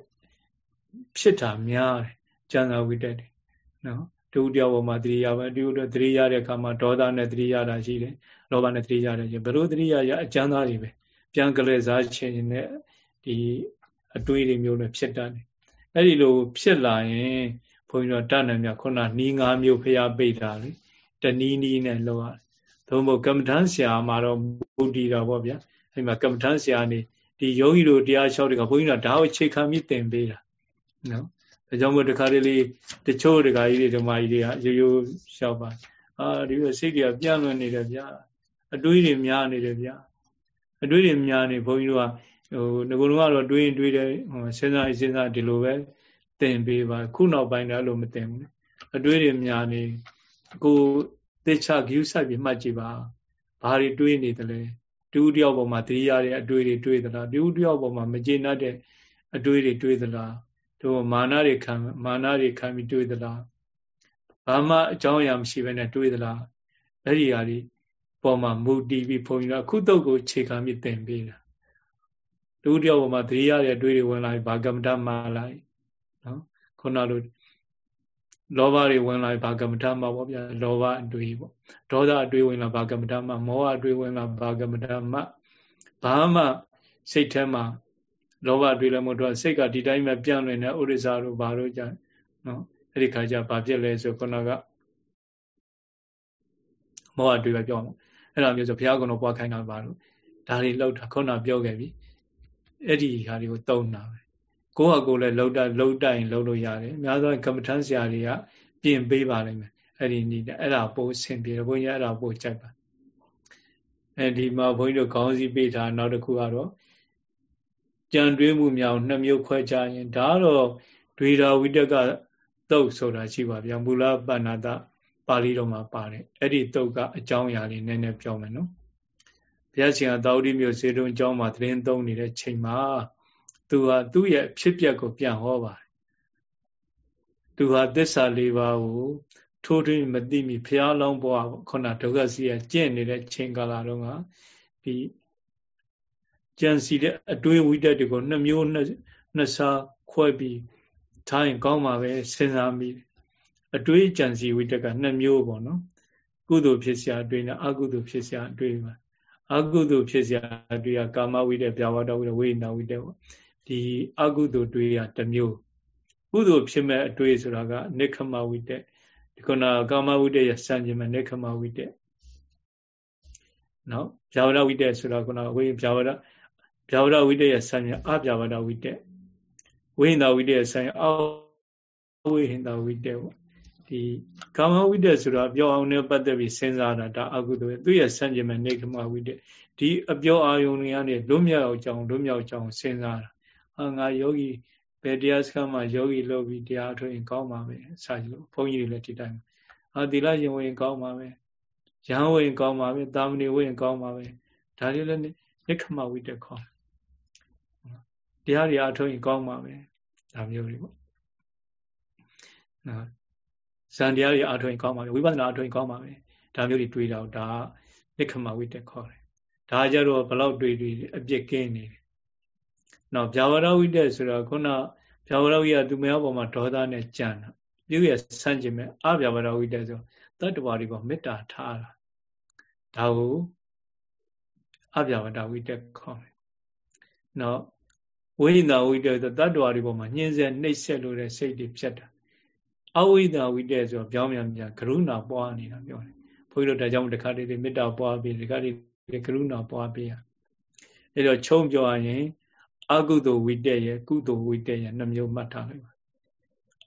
ဖြစ်တာများတယ် ကျန်သာဝိတက်တယ်နော်တူတယောက်ပေါ်မှာတတိယပဲတူတတတိယတဲ့အခါမှာဒေါသနဲ့တတိယတာရှိတယ်လောဘနဲ့တတိယတယ်ဘယ်လိုတတိယရအကျမ်းသားတွေပဲပြန်ကလေးစားခြင်းနဲ့ဒီအတွေးတွေမျိုးနဲ့ဖြစ်တတ်တယ်အဲ့ဒီလိုဖြစ်လာရင် ဘုန်းကြီးတို့တဏ္ဍမြခုနနီးငါးမျိုးဖျားပိတ်တာလေတနီးနီးနဲ့လောက်ရတယ်သို့မဟုတ်ကမ္မထမ်းဆရာမှာတော့ဘုဒ္ဓီတာပေါ့ဗျာအဲ့မှာကမ္မထမ်းဆရာနေဒီယောဂီတို့တရားလျှောက်တွေကဘုန်းကြီးတို့ဒါကိုအခြေခံပြီးသင်ပေးတာနော်ဒါကြောင့်မို့တခါတလေတချို့တခါကြီးတွေဓမ္မကြီးတွေကရိုးရိုးလျှောက်ပါအာဒီလိုစိတ်တွေကပြန့်လွင့်နေတယ်ဗျာအတွေးတွေများနေတယ်ဗျာအတွေးတွေများနေဘုန်းကြီးတို့ကဟိုငကုလုံးကတော့တွေးရင်တွေးတယ်ဟိုစဉ်းစားစဉ်းစားဒီလိုပဲ သင်ပေးပါခုနောက်ပိုင်းတော့လို့မသင်ဘူးအတွေးတွေများနေကိုသေချာဂရုစိုက်ပြီးမှတ်ကြည့်ပါဘာတွေတွေးနေတယ်လဲတူတယောက်ပေါ်မှာတတိယတဲ့အတွေးတွေတွေးသလားတူတယောက်ပေါ်မှာမကျေနပ်တဲ့အတွေးတွေတွေးသလားတို့မာနတွေခံမာနတွေခံပြီးတွေးသလားဘာမှအကြောင်းအရာမရှိဘဲနဲ့တွေးသလားအဲ့ဒီဟာတွေပေါ်မှာမူတည်ပြီးဘုန်းကြီးကခုတုတ်ကိုခြေခံပြီးသင်ပေးတာတူတယောက်ပေါ်မှာတတိယရဲ့အတွေးတွေဝင်လာပြီးဘာကမ္မတမှာလိုက် နော်ခုနလိုလောဘတွေဝင်လာဘာကမ္မဋ္ဌမှာပေါ့ဗျာလောဘအတွေ့ပေါ့ဒေါသအတွေ့ဝင်လာဘာကမ္မဋ္ဌမှာမောဟအတွေ့ဝင်လာဘာကမ္မဋ္ဌမှာဘာမှစိတ်ထဲမှာလောဘတွေ့လည်းမဟုတ်တော့စိတ်ကဒီတိုင်းပဲပြန့်လွင်နေဥရိစ္စာတို့ဘာလို့ကြနော်အဲ့ဒီခါကျဘာဖြစ်လဲဆိုခုနကမောဟတွေ့ပဲပြောမှာအဲ့လိုမျိုးဆိုဘုရားကုံတော်ပွားခိုင်းတာဘာလို့ဒါတွေလောက်တာခုနပြောခဲ့ပြီအဲ့ဒီဟာတွေကိုတုံးတာပဲ ကိုယ့်ဟာကိုယ်လည်းလှုပ်တလှုပ်တိုင်လှုပ်လို့ရတယ်အများသောကမ္မထမ်းဆရာတွေကပြင်ပေးပါလိမ့်မယ်အဲ့ဒီနည်းအဲ့ဒါပို့ဆင်ပြေတယ်ဘုန်းကြီးအဲ့ဒါပို့ကြိုက်ပါအဲဒီမှာဘုန်းကြီးတို့ခေါင်းစည်းပေးထားနောက်တစ်ခုကတော့ကြံတွေးမှုများနှစ်မျိုးခွဲခြားရင်ဒါကတော့ဒွေရာဝိတကတုတ်ဆိုတာရှိပါဗျာမူလပဏ္ဏတပါဠိတော်မှာပါတယ်အဲ့ဒီတုတ်ကအကြောင်းအရာလေးနည်းနည်းပြောမယ်နော်ဘုရားရှင်ကသာဝတိမျိုးစေတုံအကြောင်းမှာသတင်းသုံးနေတဲ့ချိန်မှာ သူဟာသူ့ရဲ့အဖြစ်ပြက်ကိုပြန်ဟောပါတယ်သူဟာသစ္စာလေးပါးကိုထိုးထွင်းမသိမီဖျားလောင်းဘဝခုနဒုက္ခစီရကျင့်နေတဲ့ချိန်ကာလတုန်းကဒီကြံစီတဲ့အတွင်းဝိတက်တွေကိုနှမျိုးနှစ်စားခွဲပြီးထားရင်ကောင်းပါပဲစဉ်းစားမိအတွေးကြံစီဝိတက်ကနှစ်မျိုးပေါ့နော်ကုသိုလ်ဖြစ်စရာအတွေးနဲ့အကုသိုလ်ဖြစ်စရာအတွေးပါအကုသိုလ်ဖြစ်စရာအတွေးကကာမဝိတက်၊ပြာဝတဝိတက်၊ဝိညာဝိတက်ပေါ့ ဒီအကုသိုလ်တွေးရတစ်မျိုးကုသိုလ်ဖြစ်မဲ့အတွေးဆိုတာကနိခမဝိတက်ဒီခုနကာမဝိတက်ရစံကျင်မဲ့နိခမဝိတက်နော်ဗျာဝရဝိတက်ဆိုတာခုနဝိဗျာဝရဗျာဝရဝိတက်ရစံကျင်အဗျာဝရဝိတက်ဝိဟိန္ဒဝိတက်ရစံအဝိဟိန္ဒဝိတက်ပေါ့ဒီကာမဝိတက်ဆိုတာပြောအောင်နဲ့ပတ်သက်ပြီးစဉ်းစားတာဒါအကုသိုလ်သူရဲ့စံကျင်မဲ့နိခမဝိတက်ဒီအပြောအာယုန်တွေကနေလွတ်မြောက်အောင်ကြောင်းလွတ်မြောက်ကြောင်းစဉ်းစားတာ အာငါယောဂီဘယ်တရားစခန်းမှာယောဂီလုပ်ပြီးတရားထုတ်ရင်ကောင်းပါပဲစာကြည့်လို့ဘုန်းကြီးတွေလည်းဒီတိုင်းအာသီလရှင်ဝင်ကောင်းပါပဲရဟန်းဝင်ကောင်းပါပဲတာမဏေဝင်ကောင်းပါပဲဒါလေးလည်းနိခမဝိတက်ခေါ်တရားတွေအထုတ်ရင်ကောင်းပါပဲဒါမျိုးတွေပေါ့နော်ဇန်တရားတွေအထုတ်ရင်ကောင်းပါပဲဝိပဿနာအထုတ်ရင်ကောင်းပါပဲဒါမျိုးတွေတွေးတော့ဒါနိခမဝိတက်ခေါ်တယ်ဒါကြတော့ဘလောက်တွေးတွေအပြစ်ကင်းနေတယ် နော်ဗျာဝရဝိတက်ဆိုတော့ခုနဗျာဝရဝိကသူများပေါ်မှာဒေါသနဲ့ကြံတာပြုရဆန့်ကျင်မဲ့အဗျာဝရဝိတက်ဆိုတတ္တဝါတွေကမေတ္တာထားတာဒါကိုအဗျာဝတဝိတက်ခေါ်တယ်နော်ဝိညာဝိတက်ဆိုတတ္တဝါတွေပေါ်မှာညှင်းဆဲနှိပ်စက်လို့တဲ့စိတ်တွေဖြစ်တာအဝိညာဝိတက်ဆိုပြောင်းပြန်ပြန်ကရုဏာပွားနေတာပြောတယ်ဘုန်းကြီးတို့ဒါကြောင့်တခါတည်းမေတ္တာပွားပြီးတခါတည်းကရုဏာပွားပေးရအဲ့တော့ချုံပြောရရင် အကုသိုလ်ဝိတက်ရဲ့ကုသိုလ်ဝိတက်ရဲ့နှမျိုးမှတ်ထားလိုက်ပါ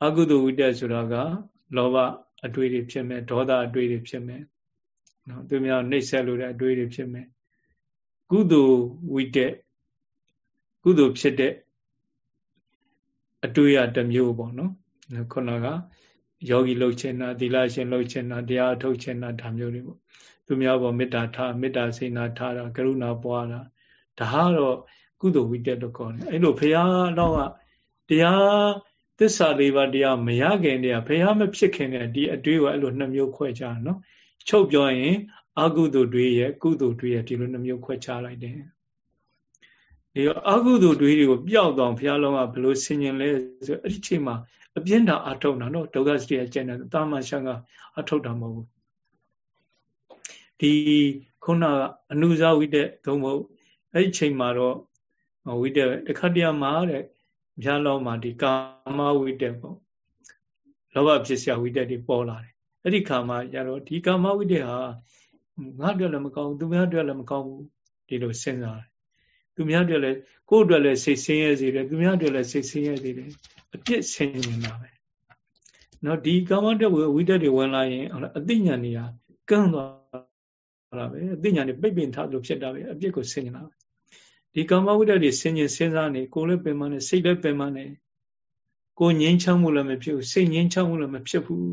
အကုသိုလ်ဝိတက်ဆိုတာက လောဘအတွေ့တွေဖြစ်မယ်ဒေါသအတွေ့တွေဖြစ်မယ်နော်သူများနှိပ်ဆက်လို့တဲ့အတွေ့တွေဖြစ်မယ်ကုသိုလ်ဝိတက်ကုသိုလ်ဖြစ်တဲ့အတွေ့အတစ်မျိုးပေါ့နော်ခုနကယောဂီလှုပ်ခြင်းနာသီလရှင်လှုပ်ခြင်းနာတရားထုတ်ခြင်းနာဒါမျိုးတွေပေါ့သူများပေါ်မေတ္တာထားမေတ္တာစေနာထားတာကရုဏာပွားတာဒါကတော့ ကုသိုလ်ဝိတက်လို့ခေါ်တယ်အဲ့လိုဘုရားတော့ကတရားသစ္စာလေးပါးတရားမရခင်တည်းကဘုရားမဖြစ်ခင်တည်းဒီအတွေးကိုအဲ့လိုနှမျိုးခွဲခြားနော်ချုပ်ပြောရင်အကုသိုလ်တွေရဲ့ကုသိုလ်တွေရဲ့ဒီလိုနှမျိုးခွဲခြားလိုက်တယ်ဒီအကုသိုလ်တွေတွေကိုပျောက်တော့ဘုရားလုံးကဘယ်လိုဆင်ញင်လဲဆိုအဲ့ဒီချိန်မှာအပြင်းတာအထုတ်တာနော်ဒုက္ခစရိယကျင့်တယ်တာမန်ရှန်ကအထုတ်တာမဟုတ်ဘူးဒီခုနကအနုဇဝိတက်သုံးဖို့အဲ့ဒီချိန်မှာတော့ ဝိတ္တတခါတရမှာတဲ့မြားလောမှာဒီကာမဝိတ္တပေါ့လောဘဖြစ်စရာဝိတ္တတွေပေါ်လာတယ်အဲ့ဒီခါမှာရတော့ဒီကာမဝိတ္တဟာငါ့အတွက်လည်းမကောင်းသူများအတွက်လည်းမကောင်းဘူးဒီလိုစဉ်းစားတယ်သူများအတွက်လည်းကိုယ့်အတွက်လည်းစိတ်ဆင်းရဲစေတယ်သူများအတွက်လည်းစိတ်ဆင်းရဲစေတယ်အပြစ်ဆင်နေတာပဲနော်ဒီကာမတက်ဝိတ္တတွေဝင်လာရင်အသိဉာဏ်တွေကကန်းသွားတာပဲအသိဉာဏ်တွေပိတ်ပင်ထားလို့ဖြစ်တာပဲအပြစ်ကိုဆင်နေတာပဲ ဒီကာမဝိတက်တွေဆင်ញင်စဉ်းစားနေကိုယ်လည်းပင်မနေစိတ်လည်းပင်မနေကိုငြင်းချမ်းမှုလည်းမဖြစ်ဘူးစိတ်ငြင်းချမ်းမှုလည်းမဖြစ်ဘူး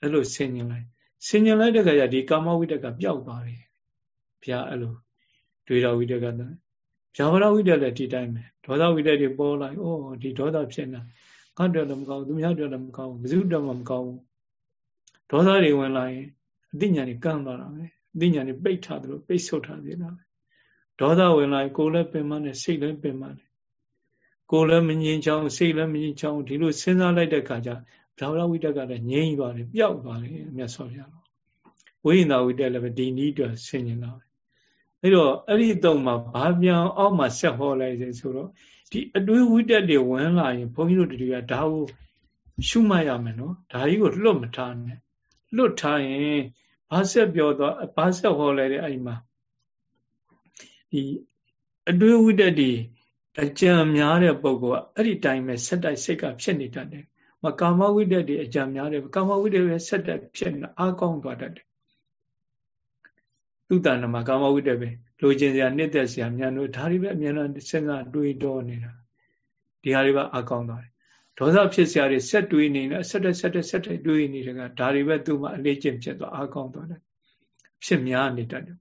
အဲ့လိုဆင်ញင်လိုက်ဆင်ញင်လိုက်တဲ့ခါကျဒီကာမဝိတက်ကပျောက်သွားတယ်ဘုရားအဲ့လိုတွေးတော်ဝိတက်ကလည်းဗျာဝရဝိတက်လည်းဒီတိုင်းပဲဒေါသဝိတက်တွေပေါ်လာဩဒီဒေါသဖြစ်နေငါတို့လည်းမကောင်းသူများတို့လည်းမကောင်းဘယ်သူတော့မှမကောင်းဘူးဒေါသတွေဝင်လာရင်အသိဉာဏ်တွေကန့်သွားတာပဲအသိဉာဏ်တွေပိတ်ထားတယ်လို့ပိတ်ဆုတ်ထားသေးတာပဲ ဒေါသဝင်လာရင်ကိုယ်လည်းပင်မနဲ့စိတ်လည်းပင်မနဲ့ကိုယ်လည်းမငြင်းချောင်းစိတ်လည်းမငြင်းချောင်းဒီလိုစဉ်းစားလိုက်တဲ့အခါကျဗျာဝရဝိတက်ကလည်းငြိမ့်သွားတယ်ပျောက်သွားတယ်မြတ်စွာဘုရားဝိညာဝိတက်လည်းဒီနည်းတွဆင်ញင်လာတယ်အဲ့တော့အဲ့ဒီတုံမှာဘာပြန်အောက်မှာဆက်ဟောလိုက်စေဆိုတော့ဒီအတွေးဝိတက်တွေဝင်လာရင်ဘုန်းကြီးတို့တွေကဒါကိုရှုမှတ်ရမယ်နော်ဒါကြီးကိုလွတ်မထားနဲ့လွတ်ထားရင်ဘာဆက်ပြောတော့ဘာဆက်ဟောလိုက်တဲ့အဲ့ဒီမှာ ဒီအတွေးဝိတက်တွေအကြံများတဲ့ပုဂ္ဂိုလ်ကအဲ့ဒီတိုင်းပဲဆက်တိုက်စိတ်ကဖြစ်နေတတ်တယ်မကာမဝိတက်တွေအကြံများတယ်ကာမဝိတက်ပဲဆက်တိုက်ဖြစ်နေအားကောင်းသွားတတ်တယ်သူတဏ္ဍမှာကာမဝိတ္တပဲလိုချင်စရာနှစ်သက်စရာမြန်လို့ဒါတွေပဲအများနဲ့စဉ်းစားတွေးတောနေတာဒီဟာတွေပဲအကောင်းသွားတယ်ဒေါသဖြစ်စရာတွေဆက်တွေးနေတယ်ဆက်တက်ဆက်တက်ဆက်တက်တွေးနေတဲ့ကဒါတွေပဲသူ့မှာအလေးကျင့်ဖြစ်သွားအကောင်းသွားတယ်ဖြစ်များနေတတ်တယ်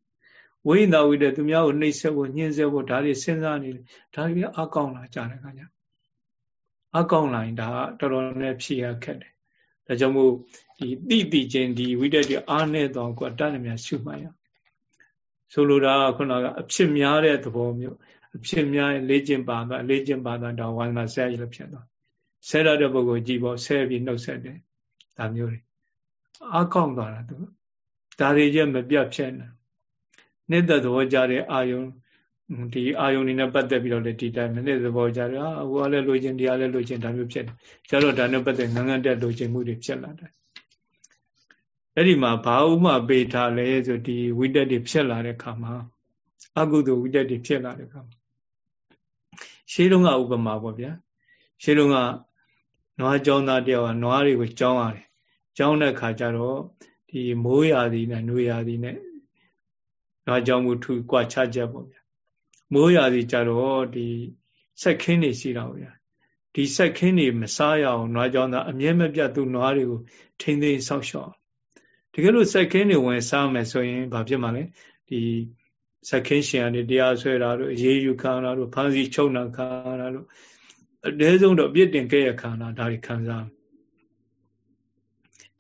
ဝိညာဝိတ္တသူများကိုနှိမ့်ဆက်ဖို့ညှင်းဆဲဖို့ဒါတွေစဉ်းစားနေတယ်ဒါတွေအကောင်းလာကြတယ်ခါကြအကောင်းလာရင်ဒါကတော်တော်နဲ့ဖြည့်ရခက်တယ်ဒါကြောင့်မို့ဒီတိတိချင်းဒီဝိတ္တတွေအားနဲ့တော့ကိုယ်တတ်နေများရှုမှတ်ရဆိုလိုတာကခုနကအဖြစ်များတဲ့သဘောမျိုးအဖြစ်များလေ့ကျင့်ပါတော့လေ့ကျင့်ပါတော့ဒါဝါသနာဆဲရလို့ဖြစ်သွားဆဲရတဲ့ပုဂ္ဂိုလ်ကြည့်ပေါ့ဆဲပြီးနှုတ်ဆက်တယ်ဒါမျိုးတွေအကောင်းသွားတာသူဒါတွေကျမပြတ်ဖြစ်နေ နှစ်သက်သဘောကြတဲ့အာယုံဒီအာယုံနေနဲ့ပတ်သက်ပြီးတော့လေဒီတိုင်းနှစ်သဘောကြတယ်အာဟိုကလည်းလိုချင်တရားလည်းလိုချင်ဒါမျိုးဖြစ်တယ်ကျတော့ဒါနဲ့ပတ်သက်ငန်းငန်းတက်လိုချင်မှုတွေဖြစ်လာတယ်အဲ့ဒီမှာဘာဥမာပေးထားလဲဆိုဒီဝိတက်တွေဖြစ်လာတဲ့ခါမှာအကုသိုလ်ဝိတက်တွေဖြစ်လာတဲ့ခါမှာရှေးတုန်းကဥပမာပေါ့ဗျာရှေးတုန်းကနွားကြောင်းသားတယောက်ကနွားတွေကိုကြောင်းရတယ်ကြောင်းတဲ့ခါကျတော့ဒီမိုးရာသီနဲ့နှွေရာသီနဲ့ နွားကြောင်းမှုထူကွာခြားချက်ပေါ့ဗျာမိုးရာသီကျတော့ဒီဆက်ခင်းနေရှိတာပေါ့ဗျာဒီဆက်ခင်းနေမစားရအောင်နွားကြောင်းသားအမြဲမပြတ်သူနွားတွေကိုထိမ့်သိမ်းဆောက်ရှောက်တကယ်လို့စက်ခင်းတွေဝင်စားမယ်ဆိုရင်ဘာဖြစ်မှာလဲဒီစက်ခင်းရှင်ကနေတရားဆွဲတာတို့အေးယူခံတာတို့ဖမ်းဆီးချုပ်နှောင်ခံတာတို့အနည်းဆုံးတော့ပြစ်တင်ခဲ့ရခံတာဒါတွေခံစား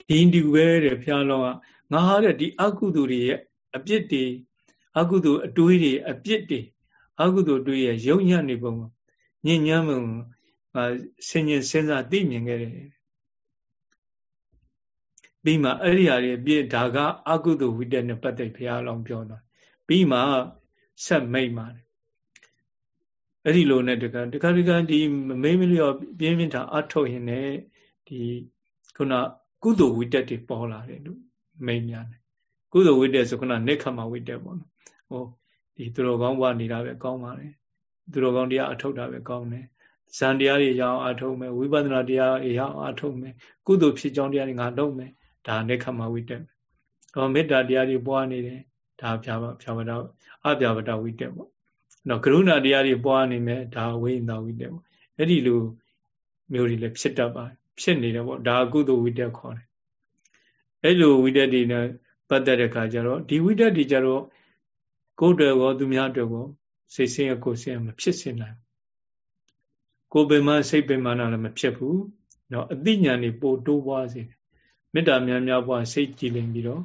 ဒီဒီပဲတဲ့ဖျားလောကငါဟာတဲ့ဒီအကုသိုလ်တွေရဲ့အပြစ်တွေ အကုသိုလ်အတွေးတွေအပြစ်တွေအကုသိုလ်တွေရဲ့ယုံညံ့နေပုံညဉ့်ညမ်းပုံဆင်ញင်စဉ်းစားသိမြင်ခဲ့တယ်ပြီးမှအဲ့ဒီဟာတွေပြည့်ဒါကအကုသိုလ်ဝိတက်နဲ့ပတ်သက်ဘုရားလောင်းပြောတာပြီးမှဆက်မိတ်ပါတယ်အဲ့ဒီလိုနဲ့တကတကတကဒီမိမလျော်ပြင်းပြင်းထအထုတ်ရင်လည်းဒီခုနကုသိုလ်ဝိတက်တွေပေါ်လာတယ်လို့မိတ်များတယ်ကုသိုလ်ဝိတက်ဆိုခုနနေခမဝိတက်ပေါ့နော် ဟိုဒီသူတော်ကောင်းဘဝနေတာပဲကောင်းပါတယ်သူတော်ကောင်းတရားအထုတ်တာပဲကောင်းတယ်ဇန်တရားတွေရအောင်အထုတ်မယ်ဝိပဿနာတရားတွေရအောင်အထုတ်မယ်ကုသိုလ်ဖြစ်ကြောင်းတရားတွေငါလုပ်မယ်ဒါနေခမဝိတက်။တော့မေတ္တာတရားတွေပွားနေတယ်ဒါဖြာဖြာဝဒအပြာဝဒဝိတက်ပေါ့။တော့ကရုဏာတရားတွေပွားနေမယ်ဒါဝိညာဝိတက်ပေါ့။အဲ့ဒီလိုမျိုးတွေလည်းဖြစ်တတ်ပါတယ်။ဖြစ်နေတယ်ပေါ့ဒါကုသိုလ်ဝိတက်ခေါ်တယ်။အဲ့လိုဝိတက်တွေနဲ့ပတ်သက်တဲ့အခါကျတော့ဒီဝိတက်တွေကျတော့ ကိုယ်တွေရောသူများတွေရောစိတ်ဆင်းရဲကိုယ်ဆင်းရဲမဖြစ်စေနိုင်ကိုယ်ပင်မစိတ်ပင်မနာလည်းမဖြစ်ဘူးเนาะအသိဉာဏ်တွေပို့တိုးပွားစေတယ်မေတ္တာများများပွားစိတ်ကြည်လင်ပြီးတော့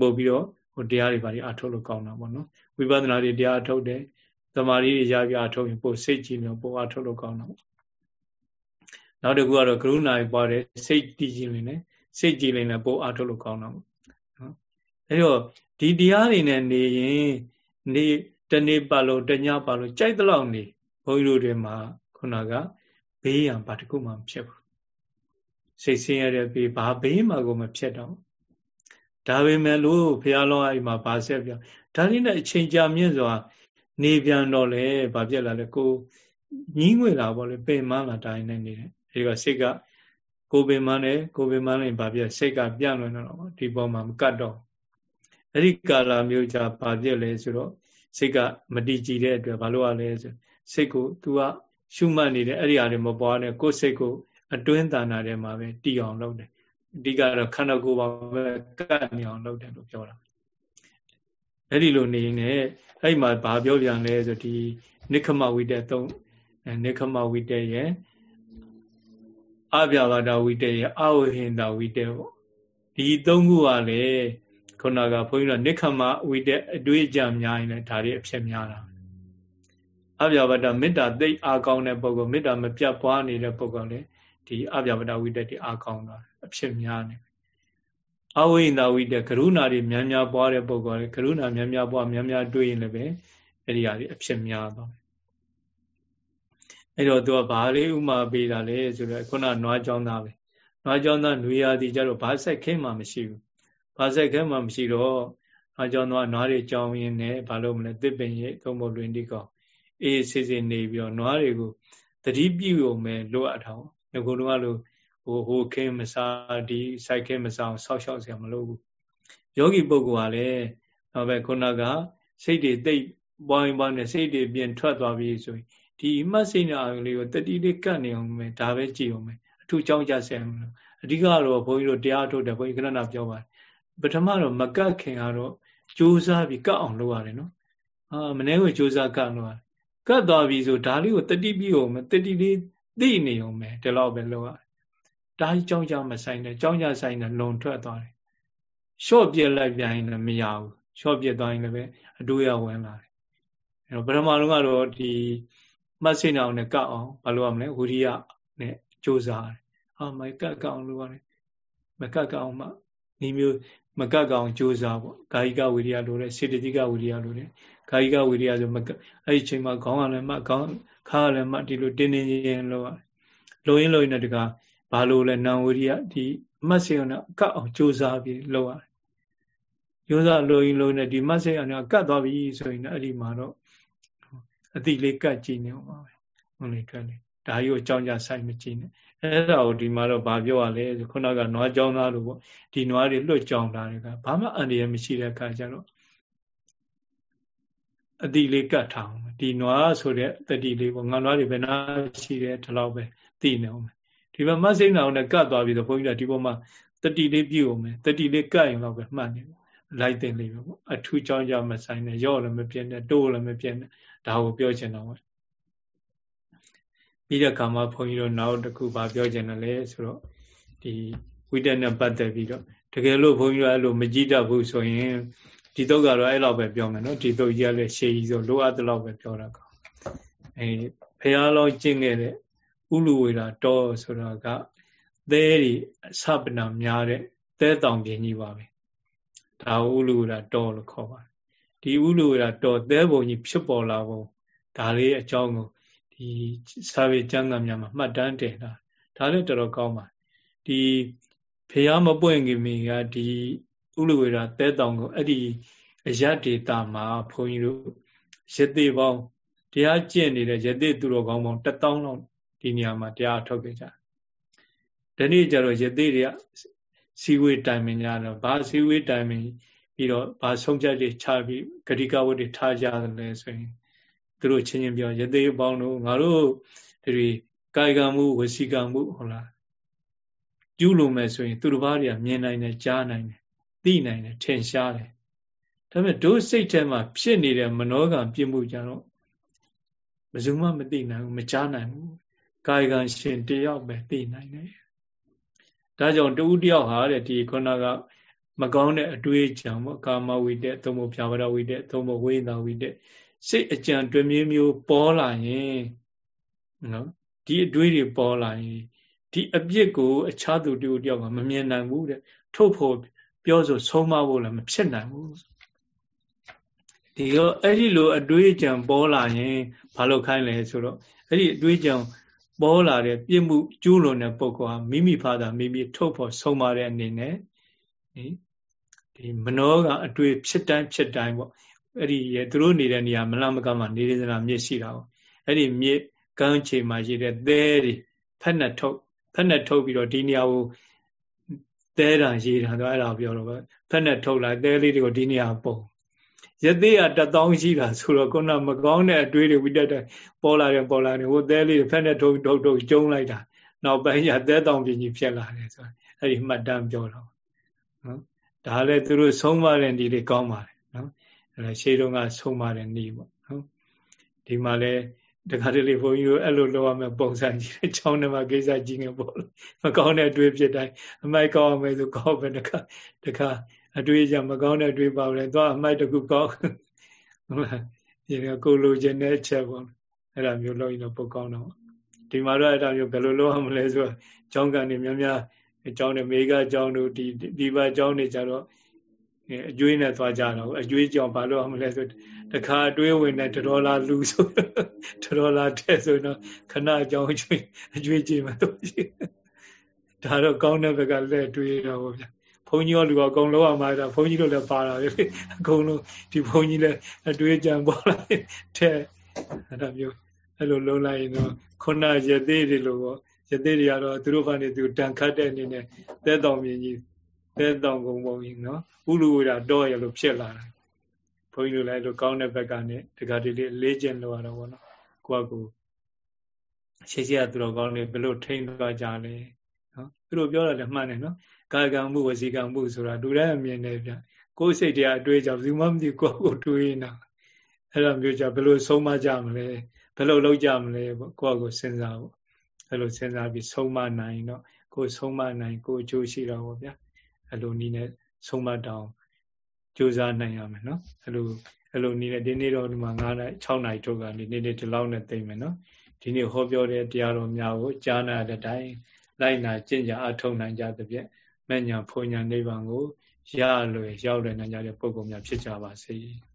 ပို့ပြီးတော့ဟိုတရားတွေပါအထုတ်လို့ကောင်းတာပေါ့နော်ဝိပဿနာတွေတရားအထုတ်တယ်သမာဓိတွေရပြအထုတ်ရင်ပို့စိတ်ကြည်လင်ပို့အထုတ်လို့ကောင်းတာပေါ့ နောက်တစ်ခုကတော့ကရုဏာပွားတယ်စိတ်တည်ကြည်နေတယ်စိတ်ကြည်နေတယ်ပို့အားထုတ်လို့ကောင်းတာပေါ့နော်အဲတော့ဒီတရားတွေနဲ့နေရင် နေတနေ့ပတ်လုံးတညပတ်လုံးကြိုက်တဲ့လောက်နေဘုန်းကြီးတို့တွေမှာခုနကဘေးရန်ဘာတစ်ခုမှမဖြစ်ဘူးစိတ်ဆင်းရဲတဲ့ဘေးဘာဘေးမှကိုမဖြစ်တော့ဒါပေမဲ့လို့ဘုရားလောအဲ့မှာဗာဆက်ပြဒါလေးနဲ့အချိန်ကြာမြင့်စွာ နေပြန်တော့လေဘာဖြစ်လာလဲကိုညင်းငွေလာပေါ့လေပင်မလာတိုင်းနဲ့နေတယ်ဒီကစိတ်ကကိုပင်မနဲ့ကိုပင်မနဲ့ဘာဖြစ်စိတ်ကပြန့်လွင်တော့ဒီပေါ်မှာမကတ်တော့ အဲ့ဒီကာလမျိုးကြာဘာဖြစ်လဲဆိုတော့စိတ်ကမတည်ကြည်တဲ့အတွက်ဘာလို့ရလဲဆိုစိတ်ကို तू ကရှုမှတ်နေတယ်အဲ့ဒီအရာတွေမပွားနဲ့ကိုယ်စိတ်ကိုအတွင်းတဏ္ဍာထဲမှာပဲတည်အောင်လုပ်တယ်အဓိကတော့ခန္ဓာကိုယ်ပါပဲကတ်နေအောင်လုပ်တယ်လို့ပြောတာအဲ့ဒီလိုနေနေအဲ့မှာဘာပြောပြန်လဲဆိုဒီနိခမဝိတ္တသုံးနိခမဝိတ္တရဲ့အပြဘာဒဝိတ္တရဲ့အဝဟိန္ဒဝိတ္တပေါ့ဒီသုံးခုကလေ ခုနကဘုန်းကြီးတို့နိခမဝိတ္တအတွေ့အကြံများရင်လည်းဒါတွေအဖြစ်များတာအပြဘာဒမေတ္တာသိအားကောင်းတဲ့ပုဂ္ဂိုလ်မေတ္တာမပြတ်ပွားနေတဲ့ပုဂ္ဂိုလ်လေဒီအပြဘာဒဝိတ္တတွေအားကောင်းတာအဖြစ်များနေအဝိန္ဒဝိတ္တကရုဏာတွေများများပွားတဲ့ပုဂ္ဂိုလ်လေကရုဏာများများပွားများများတွေ့ရင်လည်းပဲအဲ့ဒီဟာတွေအဖြစ်များသွားတယ်အဲ့တော့သူကဘာလေးဥမာပေးတာလဲဆိုတော့ခုနနွားကြောင်းသားပဲနွားကြောင်းသားနွေရာသီကျတော့ဘာဆက်ခဲမှမရှိဘူး ဘာဆက်ခဲမှမရှိတော့နွားကြောင်းသားနွားတွေကြောင်းရင်းနဲ့ဘာလို့မလဲတစ်ပင်ရိပ်သုံးဖို့လွင်တိကောအေးစစ်စစ်နေပြီးတော့နွားတွေကိုတတိပြုုံမဲ့လိုအပ်တာပေါ့ငကိုတော့လို့ဟိုဟိုခင်းမစားဒီစိုက်ခင်းမစားဆောက်ရှောက်စရာမလိုဘူးယောဂီပုဂ္ဂိုလ်ကလည်းတော့ပဲခုနကစိတ်တွေတိတ်ပွားရင်ပွားနေစိတ်တွေပြင်ထွက်သွားပြီဆိုရင်ဒီမှတ်စိတ်နာလေးကိုတတိလေးကတ်နေအောင်မယ်ဒါပဲကြည့်အောင်မယ်အထူးကြောင်းကြဆရာမလို့အဓိကတော့ဘုန်းကြီးတို့တရားထုတ်တယ်ဘုန်းကြီးခဏနာပြောပါတယ် ပထမတော့မကတ်ခင်ကတော့ကြိုးစားပြီးကတ်အောင်လုပ်ရတယ်နော်အာမနေ့ကကြိုးစားကတ်လို့ရတယ်ကတ်သွားပြီဆိုဒါလေးကိုတတိပြီးအောင်မယ်တတိလေးသိနေအောင်မယ်ဒီလောက်ပဲလုပ်ရတယ်ဒါကြီးကြောင်းကြမဆိုင်နဲ့ကြောင်းကြဆိုင်နဲ့လုံထွက်သွားတယ်ရှော့ပြက်လိုက်ပြန်ရင်လည်းမရဘူးရှော့ပြက်သွားရင်လည်းပဲအတူရဝင်လာတယ်အဲတော့ပထမလုံးကတော့ဒီမှတ်စိနေအောင်နဲ့ကတ်အောင်ဘာလို့ရမလဲဝိရိယနဲ့ကြိုးစားတယ်ဟာမကတ်ကအောင်လို့ရတယ်မကတ်ကအောင်မှဒီမျိုး မကတ်ကအောင်ကြိုးစားပေါ့ကာယကဝိရိယလိုတယ်စေတသိကဝိရိယလိုတယ်ကာယကဝိရိယဆိုမကအဲ့ဒီချိန်မှာခေါင်းကလည်းမှခေါင်းခါကလည်းမှဒီလိုတင်းတင်းချင်းလို့လိုရင်းလိုရင်းနဲ့တကားဘာလို့လဲနံဝိရိယဒီမတ်စေအောင်နဲ့ကတ်အောင်ကြိုးစားပြီးလုပ်ရတယ်ကြိုးစားလိုရင်းလိုနဲ့ဒီမတ်စေအောင်နဲ့ကတ်သွားပြီဆိုရင်အဲ့ဒီမှာတော့အတိလေးကတ်ကြည့်နေအောင်ပါပဲဟုတ်လေတွေ့လေ ဒါကြီးကိုအကြောင်းကြဆိုင်မကြည့်နဲ့အဲ့ဒါကိုဒီမှာတော့ဗာပြောရလဲခုနကနွားကြောင်းသားလို့ပေါ့ဒီနွားတွေလွတ်ကြောင်းသားတွေကဘာမှအန္တရာယ်မရှိတဲ့အခါကျတော့အတိလေးကတ်ထားအောင်ဒီနွားဆိုတဲ့တတိလေးပေါ့ငါနွားတွေဘယ်နာရှိတယ်ဒီလောက်ပဲသိနေအောင်ဒီမှာမစိမ့်အောင်နဲ့ကတ်သွားပြီးတော့ဘုန်းကြီးကဒီပေါ်မှာတတိလေးပြုတ်အောင်မယ်တတိလေးကတ်ရင်တော့ပဲမှတ်နေလိုက်တင်လေးပဲပေါ့အထူးကြောင်းကြမဆိုင်နဲ့ရော့လည်းမပြင်းနဲ့တိုးလည်းမပြင်းနဲ့ဒါကိုပြောချင်တော့ ပဲပြီးတဲ့အခါမှာဘုန်းကြီးတို့နောက်တစ်ခုဗာပြောချင်တယ်လေဆိုတော့ဒီဝိတက်နဲ့ပတ်သက်ပြီးတော့တကယ်လို့ဘုန်းကြီးတို့အဲ့လိုမကြည့်တတ်ဘူးဆိုရင်ဒီတော့ကတော့အဲ့လောက်ပဲပြောမယ်နော်ဒီတော့ကြီးကလည်းရှေးကြီးဆိုလိုအပ်တဲ့လောက်ပဲပြောတာကောအဲဖះလောကျင့်ခဲ့တဲ့ဥလူဝေရာတောဆိုတာကသဲတွေအစပနာများတဲ့သဲတောင်ပြင်းကြီးပါပဲဒါဥလူဝေရာတောလို့ခေါ်ပါတယ်ဒီဥလူဝေရာတောသဲပုံကြီးဖြစ်ပေါ်လာပုံဒါလေးအကြောင်းကို ဒီစာပေကျမ်းဂန်များမှာမှတ်တမ်းတင်တာဒါလည်းတော်တော်ကောင်းပါဒီဖះမပွင့်ခင်မီကဒီဥလူဝေရာသဲတောင်ကိုအဲ့ဒီအရဒေတာမှာဘုန်းကြီးတို့ရသေးပေါင်းတရားကျင့်နေတဲ့ရသေးသူတော်ကောင်းပေါင်း1000လောက်ဒီနေရာမှာတရားထုတ်ခဲ့ကြဒီနေ့ကျတော့ရသေးတွေကစီဝေးတိုင်မင်ကြတော့ဘာစီဝေးတိုင်မင်ပြီးတော့ဘာဆုံးဖြတ်တွေချပြီးဂတိကဝတ်တွေထားကြတယ်လဲဆိုရင် သူတို့ချင်းချင်းပြောရသေးပေါင်းတို့ငါတို့ဒီကာယကံမှုဝစီကံမှုဟုတ်လားကျူးလို့မယ်ဆိုရင် သူတစ်ပါးတွေကမြင်နိုင်တယ်ကြားနိုင်တယ်သိနိုင်တယ်ထင်ရှားတယ်ဒါပေမဲ့တို့စိတ်ထဲမှာဖြစ်နေတဲ့မနောကံပြစ်မှုကြတော့ဘယ်သူမှမသိနိုင်ဘူးမကြားနိုင်ဘူးကာယကံရှင်တယောက်ပဲသိနိုင်တယ်ဒါကြောင့်တူတယောက်ဟာတဲ့ဒီခုနကမကောင်းတဲ့အတွေးအကြံပေါ့ကာမဝိတက်သုံးဖို့ဖြာဝရဝိတက်သုံးဖို့ဝိညာဝိတက် စိတ်အကြံတွင်မျိုးမျိုးပေါ်လာရင်နော်ဒီအတွေးတွေပေါ်လာရင်ဒီအပြစ်ကို အခြားသူတူတယောက်ကမမြင်နိုင်ဘူးတဲ့ထုတ်ဖို့ပြောဆိုဆုံးမဖို့လည်းမဖြစ်နိုင်ဘူးဒီတော့အဲ့ဒီလိုအတွေးအကြံပေါ်လာရင်ဘာလို့ခိုင်းလဲဆိုတော့အဲ့ဒီအတွေးကြံပေါ်လာတဲ့ပြစ်မှုကျူးလွန်တဲ့ပုဂ္ဂိုလ်ဟာမိမိဖာသာမိမိထုတ်ဖို့ဆုံးမတဲ့အနေနဲ့ဒီမနောကအတွေ့ဖြစ်တိုင်းဖြစ်တိုင်းပေါ့ အဲ့ဒီရသူတို့နေတဲ့နေရာမလမကမှာနေရစနာမြစ်ရှိတာပေါ့အဲ့ဒီမြစ်ကမ်းခြေမှာရှိတဲ့သဲတွေဖက်နဲ့ထုတ်ဖက်နဲ့ထုတ်ပြီးတော့ဒီနေရာကိုသဲတံရေးတာတော့အဲ့ဒါပြောတော့ပဲဖက်နဲ့ထုတ်လိုက်သဲလေးတွေကိုဒီနေရာပုံရသေးရတသောင်းရှိတာဆိုတော့ခုနမကောင်းတဲ့အတွေးတွေဝိတက်တဲ့ပေါ်လာတယ်ပေါ်လာတယ်ဟိုသဲလေးဖက်နဲ့ထုတ်ထုတ်ထုတ်ကျုံလိုက်တာနောက်ပိုင်းကျသဲတောင်ပြင်းကြီးဖြစ်လာတယ်ဆိုအဲ့ဒီမှတ်တမ်းပြောတော့နော်ဒါလည်းသူတို့ဆုံးမတဲ့ဒီလေးကောင်းပါတယ် နော်အဲရှေးတုန်းကဆုံးမတဲ့နေပေါ့နော်ဒီမှာလည်းတခါတလေဘုန်းကြီးတို့အဲ့လိုလုပ်ရမယ်ပုံစံကြီးတယ်ချောင်းထဲမှာကိစ္စကြီးနေပေါ့မကောင်းတဲ့အတွေ့ဖြစ်တိုင်းအမိုက်ကောင်းအောင်မယ်ဆိုကောင်းပဲတခါတခါအတွေ့အကြမကောင်းတဲ့အတွေ့ပါလဲသွားအမိုက်တခုကောင်းဟုတ်လားဒီကကိုလိုချင်တဲ့အချက်ပေါ့အဲ့ဒါမျိုးလုပ်ရင်တော့ပုတ်ကောင်းတော့ဒီမှာတော့အဲ့ဒါမျိုးဘယ်လိုလုပ်ရမလဲဆိုတော့ကျောင်းကန်နေများများအကြောင်းနဲ့မေကကျောင်းတို့ဒီဒီပါကျောင်းနေကြတော့ အကျွေးနဲ့သွားကြတော့အကျွေးကြောင်ဘာလို့အောင်မလဲဆိုတခါအတွေးဝင်တဲ့တတော်လာလူဆိုတတော်လာတဲ့ဆိုတော့ခဏအကြောင်းအကျွေးအကျွေးကြည့်မှတော့ရှိဒါတော့ကောင်းတဲ့ဘက်ကလက်တွေးတော့ဗျာဘုန်းကြီးရောလူကအကုန်လုံးအောင်မှာဒါဘုန်းကြီးတို့လည်းပါတာပဲအကုန်လုံးဒီဘုန်းကြီးလည်းအတွေးကြံပေါ်လာတဲ့အဲ့ဒါမျိုးအဲ့လိုလုံးလိုက်ရင်တော့ခုနရသေးတွေလို့ပေါ့ရသေးတွေကတော့သူတို့ဘာနေသူတန်ခတ်တဲ့အနေနဲ့သဲတော်မြင်ကြီး သဲတော်ကုံပုံကြီးနော်ဥလူဝိဒါတော့ရလို့ဖြစ်လာတယ်ဘုန်းကြီးတို့လည်းအဲ့လိုကောင်းတဲ့ဘက်ကနေတခါတလေလေးကျင့်လို့ရတော့ဗောနော်ကိုကကိုရှေ့ရှေ့ကသူတော်ကောင်းတွေဘယ်လိုထိန်းသွားကြလဲနော်သူတို့ပြောတာလည်းမှန်တယ်နော်ကာယကံမှုဝစီကံမှုဆိုတာလူတိုင်းအမြင်တယ်ဗျကိုယ်စိတ်တရားအတွေးကြောင့်ဘူးမှမသိကိုယ့်ကိုတွေးနေတာအဲ့လိုမျိုးကြဘယ်လိုဆုံးမကြမလဲဘယ်လိုလုပ်ကြမလဲပေါ့ကိုယ့်ကိုစဉ်းစားပေါ့အဲ့လိုစဉ်းစားပြီးဆုံးမနိုင်တော့ကိုယ်ဆုံးမနိုင်ကိုယ်အကျိုးရှိတော့ဗောဗျာ အဲ့လိုနည်းနဲ့ဆုံးမတောင်းကြိုးစားနိုင်ရမယ်နော်အဲ့လိုအဲ့လိုနည်းနဲ့ဒီနေ့တော့ဒီမှာ9နိုင်6နိုင်ထုတ်ကနေနေ့နေ့ဒီလောက်နဲ့သိမ့်မယ်နော်ဒီနေ့ဟောပြောတဲ့တရားတော်များကိုကြားနာတဲ့အတိုင်းလိုက်နာကျင့်ကြအထောက်နိုင်ကြသဖြင့်မဲ့ညာဖုန်ညာနိဗ္ဗာန်ကိုရလွယ်ရောက်လွယ်နိုင်ကြတဲ့ပုဂ္ဂိုလ်များဖြစ်ကြပါစေ။